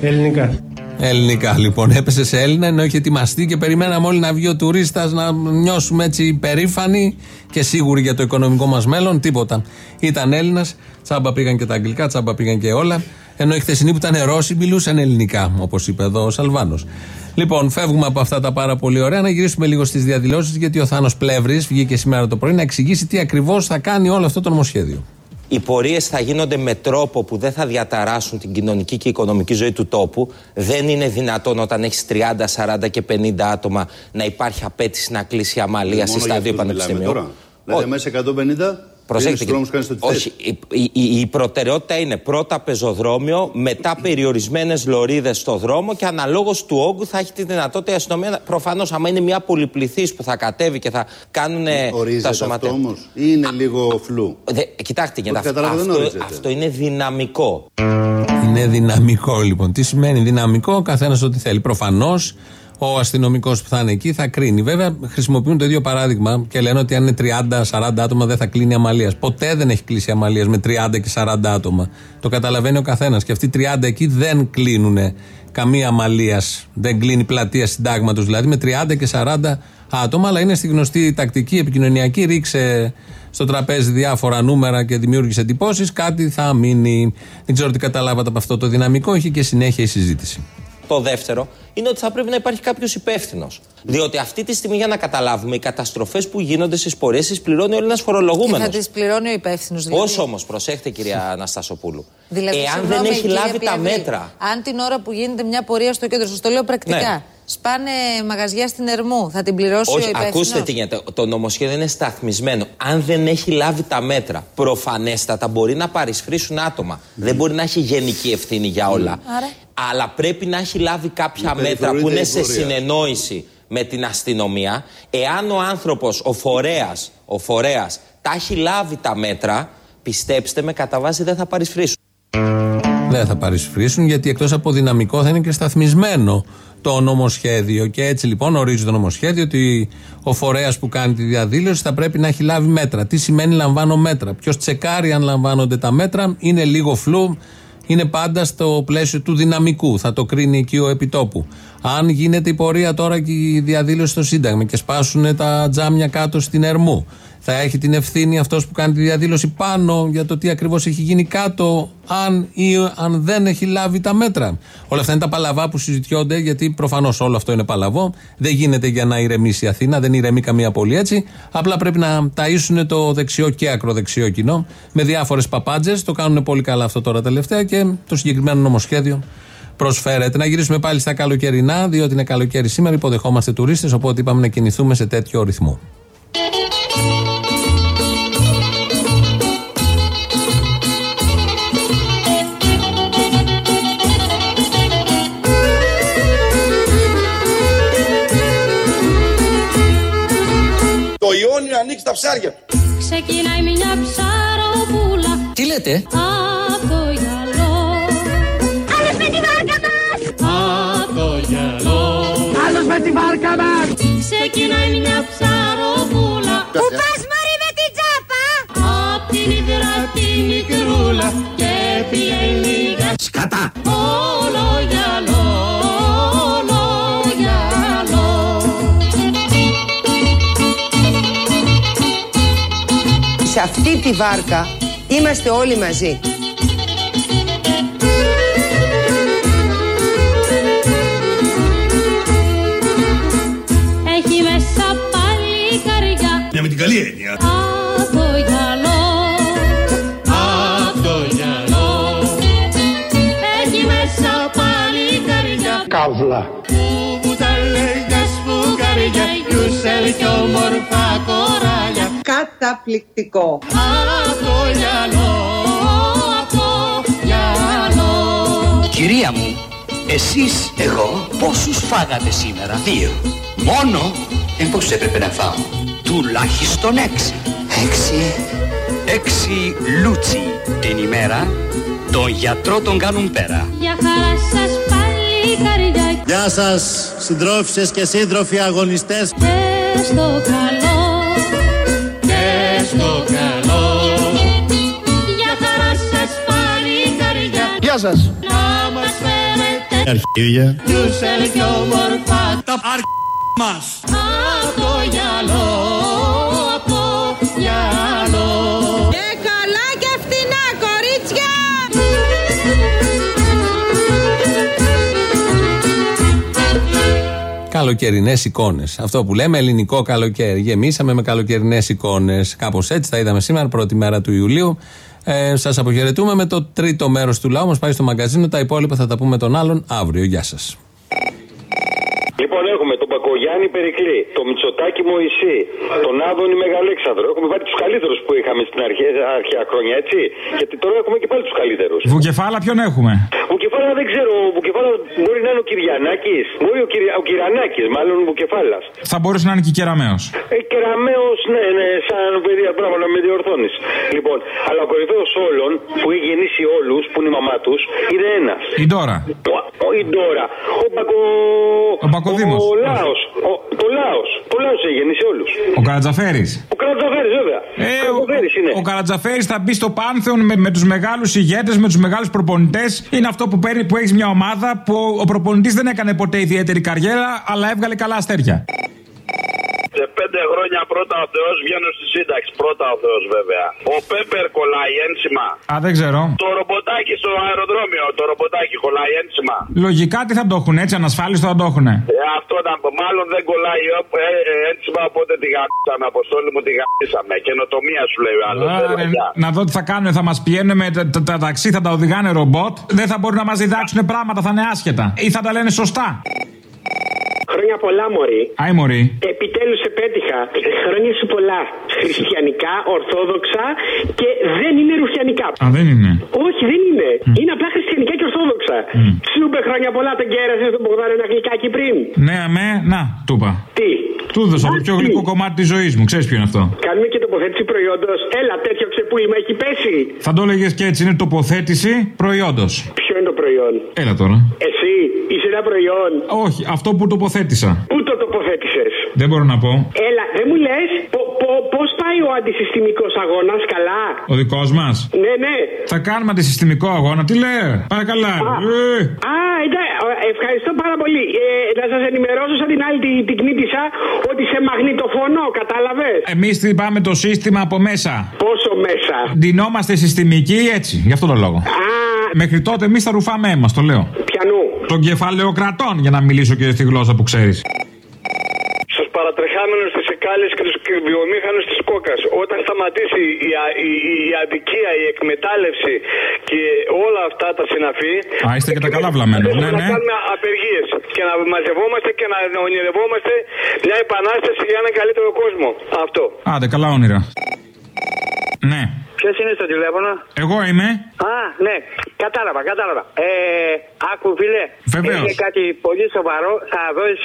Ελληνικά. Ελληνικά λοιπόν. Έπεσε σε Έλληνα ενώ είχε ετοιμαστεί και περιμέναμε όλοι να βγει ο τουρίστας να νιώσουμε έτσι περήφανοι και σίγουροι για το οικονομικό μας μέλλον. Τίποτα. Ήταν Έλληνας, τσάμπα πήγαν και τα αγγλικά, τσάμπα πήγαν και όλα. Ενώ οι χθεσινοί που ήταν Ρώσοι μιλούσαν ελληνικά, όπως είπε εδώ ο Σαλβάνος. Λοιπόν, φεύγουμε από αυτά τα πάρα πολύ ωραία. Να γυρίσουμε λίγο στις διαδηλώσεις, γιατί ο Θάνος Πλεύρης βγήκε σήμερα το πρωί να εξηγήσει τι ακριβώς θα κάνει όλο αυτό το νομοσχέδιο. Οι πορείες θα γίνονται με τρόπο που δεν θα διαταράσουν την κοινωνική και οικονομική ζωή του τόπου. Δεν είναι δυνατόν όταν έχεις 30, 40 και 50 άτομα να υπάρχει απέτηση να κλείσει η αμαλία σε στάδιο πανεπιστημίου. Τώρα. Δηλαδή, μέσα 150 Προσέξτε. στους δρόμους κάνεις ό,τι θες. Όχι. Η, η- η προτεραιότητα είναι πρώτα πεζοδρόμιο, μετά περιορισμένες λωρίδες στο δρόμο και αναλόγως του όγκου θα έχει τη δυνατότητα η αστυνομία. Προφανώς, άμα είναι μια πολυπληθής που θα κατέβει και θα κάνουν τα Ορίζεται αυτό σωματεία. όμως ή είναι λίγο φλού; Δε, κοιτάξτε, Όχι, γιατί αυτό, κατάλαβα, δεν αυτό, ορίζεται. αυτό είναι δυναμικό. Είναι δυναμικό λοιπόν. Τι σημαίνει δυναμικό, ο καθένας ό,τι θέλει. Προφανώς ο αστυνομικός που θα είναι εκεί θα κρίνει. Βέβαια, χρησιμοποιούν το ίδιο παράδειγμα και λένε ότι αν είναι 30-40 άτομα δεν θα κλείνει αμαλίας. Ποτέ δεν έχει κλείσει αμαλία με 30 και 40 άτομα. Το καταλαβαίνει ο καθένας. Και αυτοί οι 30 εκεί δεν κλείνουν καμία αμαλία. Δεν κλείνει πλατεία συντάγματος δηλαδή με 30 και 40 άτομα. Αλλά είναι στη γνωστή τακτική επικοινωνιακή. Ρίξε στο τραπέζι διάφορα νούμερα και δημιούργησε εντυπώσεις. Κάτι θα μείνει. Δεν ξέρω τι καταλάβατε από αυτό το δυναμικό. Έχει και συνέχεια η συζήτηση. Το δεύτερο είναι ότι θα πρέπει να υπάρχει κάποιος υπεύθυνος. Διότι αυτή τη στιγμή, για να καταλάβουμε, οι καταστροφές που γίνονται στις πορείες τις πληρώνει ο Έλληνας Και φορολογούμενο. θα τις πληρώνει ο υπεύθυνος. Δηλαδή. Πώ όμως, προσέχτε κυρία Αναστασοπούλου. Δηλαδή, Εάν συγγνώμη, δεν έχει κύριε λάβει τα Πλεύρη, μέτρα. Αν την ώρα που γίνεται μια πορεία στο κέντρο, σας το λέω πρακτικά, Ναι. Σπάνε μαγαζιά στην Ερμού, θα την πληρώσει ο Όχι, υπεύθυνος. ακούστε τι γίνεται. Το νομοσχέδιο είναι σταθμισμένο. Αν δεν έχει λάβει τα μέτρα, προφανέστατα μπορεί να παρισφρήσουν άτομα. Δεν μπορεί να έχει γενική ευθύνη για όλα. Άρα. Αλλά πρέπει να έχει λάβει κάποια Να μέτρα που είναι σε περιφρουρείται η πορεία. συνεννόηση με την αστυνομία. Εάν ο άνθρωπος, ο φορέας, ο φορέας τα έχει λάβει τα μέτρα, πιστέψτε με, κατά βάση δεν θα παρισφρήσουν. Δεν θα παρισφρήσουν γιατί εκτός από δυναμικό θα είναι και σταθμισμένο το νομοσχέδιο. Και έτσι λοιπόν ορίζει το νομοσχέδιο ότι ο φορέας που κάνει τη διαδήλωση θα πρέπει να έχει λάβει μέτρα. Τι σημαίνει λαμβάνω μέτρα; Ποιος τσεκάρει αν λαμβάνονται τα μέτρα είναι λίγο φλού. Είναι πάντα στο πλαίσιο του δυναμικού. Θα το κρίνει εκεί ο επιτόπου. Αν γίνεται η πορεία τώρα και η διαδήλωση στο Σύνταγμα και σπάσουν τα τζάμια κάτω στην Ερμού, θα έχει την ευθύνη αυτός που κάνει τη διαδήλωση πάνω για το τι ακριβώς έχει γίνει κάτω, αν ή αν δεν έχει λάβει τα μέτρα. Όλα αυτά είναι τα παλαβά που συζητιόνται, γιατί προφανώς όλο αυτό είναι παλαβό. Δεν γίνεται για να ηρεμήσει η Αθήνα, δεν ηρεμεί καμία πόλη έτσι. Απλά πρέπει να ταΐσουν το δεξιό και ακροδεξιό κοινό με διάφορες παπάντζες. Το κάνουν πολύ καλά αυτό τώρα τελευταία και το συγκεκριμένο νομοσχέδιο προσφέρεται. Να γυρίσουμε πάλι στα καλοκαιρινά, διότι είναι καλοκαίρι σήμερα, υποδεχόμαστε τουρίστες, οπότε είπαμε να κινηθούμε σε τέτοιο ρυθμό. Ανοίξει τα ψάρια του. Ξεκινάει μια ψαροπούλα Τι λέτε; απ' το γυαλό. Άλλος με τη βάρκα μας! Απ' το γυαλό. Άλλος με τη βάρκα μας! Ξεκινάει μια ψαροπούλα Πού πας μωρή με την τσάπα! Απ' την ύδρα τη μικρούλα και πηγαίνει για Σκατά! όλο γυαλό, Σε αυτή τη βάρκα είμαστε όλοι μαζί. Έχει μέσα πάλι καρδιά. Ναι, με την καλή έννοια. Απ' το γυαλό. Απ' το γυαλό. Έχει μέσα Καταπληκτικό. Απ' το γυαλό Απ' το γυαλό Κυρία μου, Εσείς, εγώ, πόσους φάγατε σήμερα; Δύο. Μόνο; Ε, πώς έπρεπε να φάω; Τουλάχιστον έξι. Έξι. Έξι λούτσι την ημέρα. Τον γιατρό τον κάνουν πέρα. Για χαρά σας πάλι καρδιά Γεια σας συντρόφισσες και σύντροφοι αγωνιστές και στο καλό και στο καλό. Για χαρά σας πάλι καρδιά. Γεια σας. Να μας φέρετε. Αρχίδια. Τους ελκυόμορφα Τα αρ... μας. από το γυαλό Καλοκαιρινές εικόνες. Αυτό που λέμε ελληνικό καλοκαίρι. Γεμίσαμε με καλοκαιρινές εικόνες. Κάπως έτσι τα είδαμε σήμερα, πρώτη μέρα του Ιουλίου. Ε, Σας αποχαιρετούμε με το τρίτο μέρος του λαού. Μας πάει στο μαγκαζίνο. Τα υπόλοιπα θα τα πούμε τον άλλον αύριο. Γεια σας. Λοιπόν, έχουμε τον Πακογιάννη Περικλή, τον Μητσοτάκη Μωυσή, τον Άδωνη Μεγαλέξανδρο. Έχουμε βάλει τους καλύτερους που είχαμε στην αρχαία, αρχαία χρόνια, έτσι. Γιατί τώρα έχουμε και πάλι τους καλύτερους. Βουκεφάλα ποιον έχουμε; Βουκεφάλα δεν ξέρω. Βουκεφάλα μπορεί να είναι ο Κυριανάκης. Μπορεί ο, Κυρια... ο Κυριανάκη, μάλλον ο Βουκεφάλας. Θα μπορούσε να είναι και κεραμαίο. Ε, κεραμαίο, ναι, ναι, σαν παιδιά, μπράβο να με διορθώνεις. Λοιπόν, αλλά ο κορυφαίος όλων που έχει γεννήσει όλους, που είναι η μαμά τους, είναι ένας. Η Ντόρα. Ο Ιντόρα. Ο Μπακο. Ο Μπακοδήμος. Ο Λάο. Ο, το Λάο. Ο Λάο έχει γεννήσει όλους. Ο Καρατζαφέρης. Ο Καρατζαφέρης, βέβαια. Ε, ο Καρατζαφέρης είναι. Ο Καρατζαφέρης θα μπει στο πάνθεον με, με τους μεγάλους ηγέτες, με τους μεγάλους προπονητές. Είναι αυτό που παίρνει που έχεις μια ομάδα που ο προπονητής δεν έκανε ποτέ ιδιαίτερη καριέρα, αλλά έβγαλε καλά αστέρια. Σε πέντε χρόνια πρώτα ο Θεός βγαίνω στη σύνταξη. Πρώτα ο Θεός βέβαια. Ο Πέπερ κολλάει ένσημα. Α, δεν ξέρω. Το ρομποτάκι στο αεροδρόμιο, το ρομποτάκι κολλάει ένσημα. Λογικά τι θα το έχουν, έτσι ανασφάλιστο θα το έχουν. Ε, αυτό να μάλλον δεν κολλάει ε, ε, ένσημα, οπότε τη γαμίσαμε. Αποστόλη μου τη γαμίσαμε. Καινοτομία σου λέει ο άλλος. να δω τι θα κάνουν, θα μας πηγαίνουν με τα, τα, τα ταξί, θα τα οδηγάνε ρομπότ. Δεν θα μπορούν να μας διδάξουν πράγματα, θα είναι άσχετα. Ή θα τα λένε σωστά. Χρόνια πολλά, Μωρή. Άι, Μωρή. Επιτέλους σε πέτυχα. Χρόνια σου πολλά. Χριστιανικά, ορθόδοξα και δεν είναι ρουφιανικά. Α, δεν είναι. Όχι, δεν είναι. Είναι απλά χριστιανικά και ορθόδοξα. Σου είπε χρόνια πολλά, τον κέρασες τον Μπογδάνο ένα γλυκάκι πριν. Ναι, αμέ, να, του είπα. Τι; Του έδωσα το πιο γλυκό κομμάτι της ζωής μου. Ξέρεις ποιο είναι αυτό; Κάνουμε και τοποθέτηση προϊόντος. Έλα, τέτοιο ξεπούλημα έχει πέσει. Θα το έλεγες και έτσι, είναι τοποθέτηση προϊόντος. Ποιο είναι το προϊόν; Έλα τώρα. Εσύ είσαι ένα προϊόν. Όχι, αυτό που τοποθέτησα. Πού το τοποθέτησες; Δεν μπορώ να πω. Έλα, δεν μου λες; Πώς πάει ο αντισυστημικός αγώνας, καλά; Ο δικός μας. Ναι, ναι. Θα κάνουμε αντισυστημικό αγώνα. Τι λέει. Πάει καλά. Ε. Α, εντάξει, ευχαριστώ πάρα πολύ. Ε, να σας ενημερώσω σαν την άλλη την, την κνήτησα ότι σε μαγνητοφωνώ, κατάλαβες; Εμείς πάμε το σύστημα από μέσα. Πόσο μέσα; Ντυνόμαστε συστημικοί έτσι, γι' αυτό το λόγο. Α, Μέχρι τότε εμείς θα ρουφάμε αίμα, το λέω. Πιανού. Των κεφαλαιοκρατών, για να μιλήσω και στη γλώσσα που ξέρεις. Στους παρατρεχάμενους της Εκάλη και τους βιομήχανους της Κόκα. Όταν σταματήσει η, α- η, η, η αδικία, η εκμετάλλευση και όλα αυτά τα συναφή. Α, είστε και τα καλά βλαμμένα. Έχουμε Ναι, να ναι. κάνουμε απεργίες και να μαζευόμαστε και να ονειρευόμαστε μια επανάσταση για έναν καλύτερο κόσμο. Αυτό. Άντε, καλά όνειρα. Ναι. Ποιος είναι στο τηλέφωνο; Εγώ είμαι. Α, ναι, κατάλαβα, κατάλαβα. Ε, άκου φίλε. Βεβαίως. Είναι κάτι πολύ σοβαρό. Θα δώσεις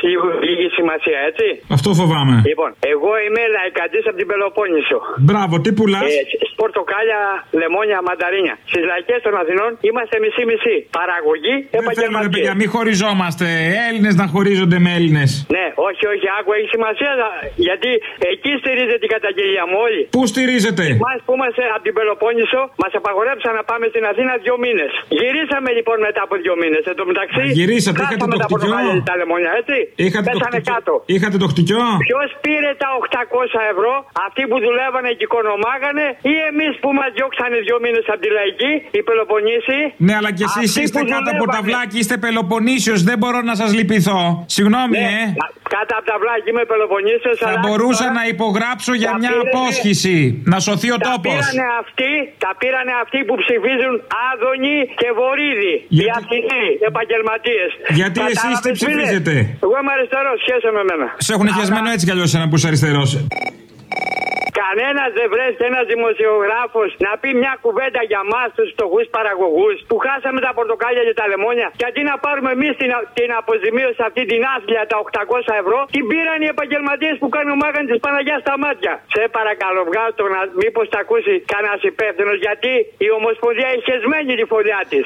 λίγη σημασία, έτσι; Αυτό φοβάμαι. Λοιπόν, εγώ είμαι λαϊκαντής από την Πελοπόννησο. Μπράβο, τι πουλάς; Ε, σ- πορτοκάλια, λεμόνια, μανταρίνια. Στις λαϊκές των Αθηνών είμαστε μισή-μισή. Παραγωγή, Δεν θέλουμε, ρε επαγγελματίε. παιδιά, μην χωριζόμαστε. Έλληνες να χωρίζονται με Έλληνες. Ναι, όχι, όχι, άκου, έχει σημασία. δα- Γιατί εκεί στηρίζεται η καταγγελία μου όλοι. Πού στηρίζετε. Εμάς που είμαστε από την Πελοπόννησο, μας απαγορέψαν να πάμε στην Αθήνα δύο μήνες. Γυρίσαμε λοιπόν μετά από δύο μήνες. Εν τω μεταξύ, Α, γυρίσατε, είχατε χάσαμε το τα χτυκιό; πορτοκάλια και τα λεμόνια, έτσι. Είχατε το, Πέσανε χτυκιό; κάτω. Είχατε το χτυκιό; Ποιος πήρε τα 800 ευρώ, αυτοί που δουλεύανε και οικονομάγανε, ή εμείς που μας διώξανε δύο μήνες από τη λαϊκή, οι Πελοποννήσοι. Ναι, αλλά κι εσείς Αυτοί είστε που κάτω από τα δουλεύανε. βλάκι, είστε Πελοποννήσιος, δεν μπορώ να σας λυπηθώ. Συγγνώμη, Ναι, ε. κα- Κάτω από τα βλάκια είμαι Πελοποννήσιος, Θα αλλά μπορούσα τώρα να υπογράψω για τα μια πήρανε- απόσχηση. Να σωθεί ο Τα τόπος. πήρανε αυτοί, τα πήρανε αυτοί που ψηφίζουν Άδωνη και Βορύδη. Οι Αθηναίοι επαγγελματίες. Γιατί εσείς τι ψηφίζετε; Εγώ είμαι αριστερός, σχέσε με μένα. Σε έχουν χεσμένο έτσι κι αλλιώς ένα που είσαι αριστερός. Κανένας δεν βρέθηκε ένας δημοσιογράφος να πει μια κουβέντα για μας τους φτωχούς παραγωγούς που χάσαμε τα πορτοκάλια και τα λεμόνια. Γιατί να πάρουμε εμείς την, την αποζημίωση αυτή την άθλια τα 800 ευρώ, την πήραν οι επαγγελματίες που κάνουν μάγαν της Παναγιάς στα μάτια. Σε παρακαλώ, βγάλω το να μήπως τα ακούσει κανένας υπεύθυνος γιατί η Ομοσπονδία έχει χεσμένη τη φωλιά της.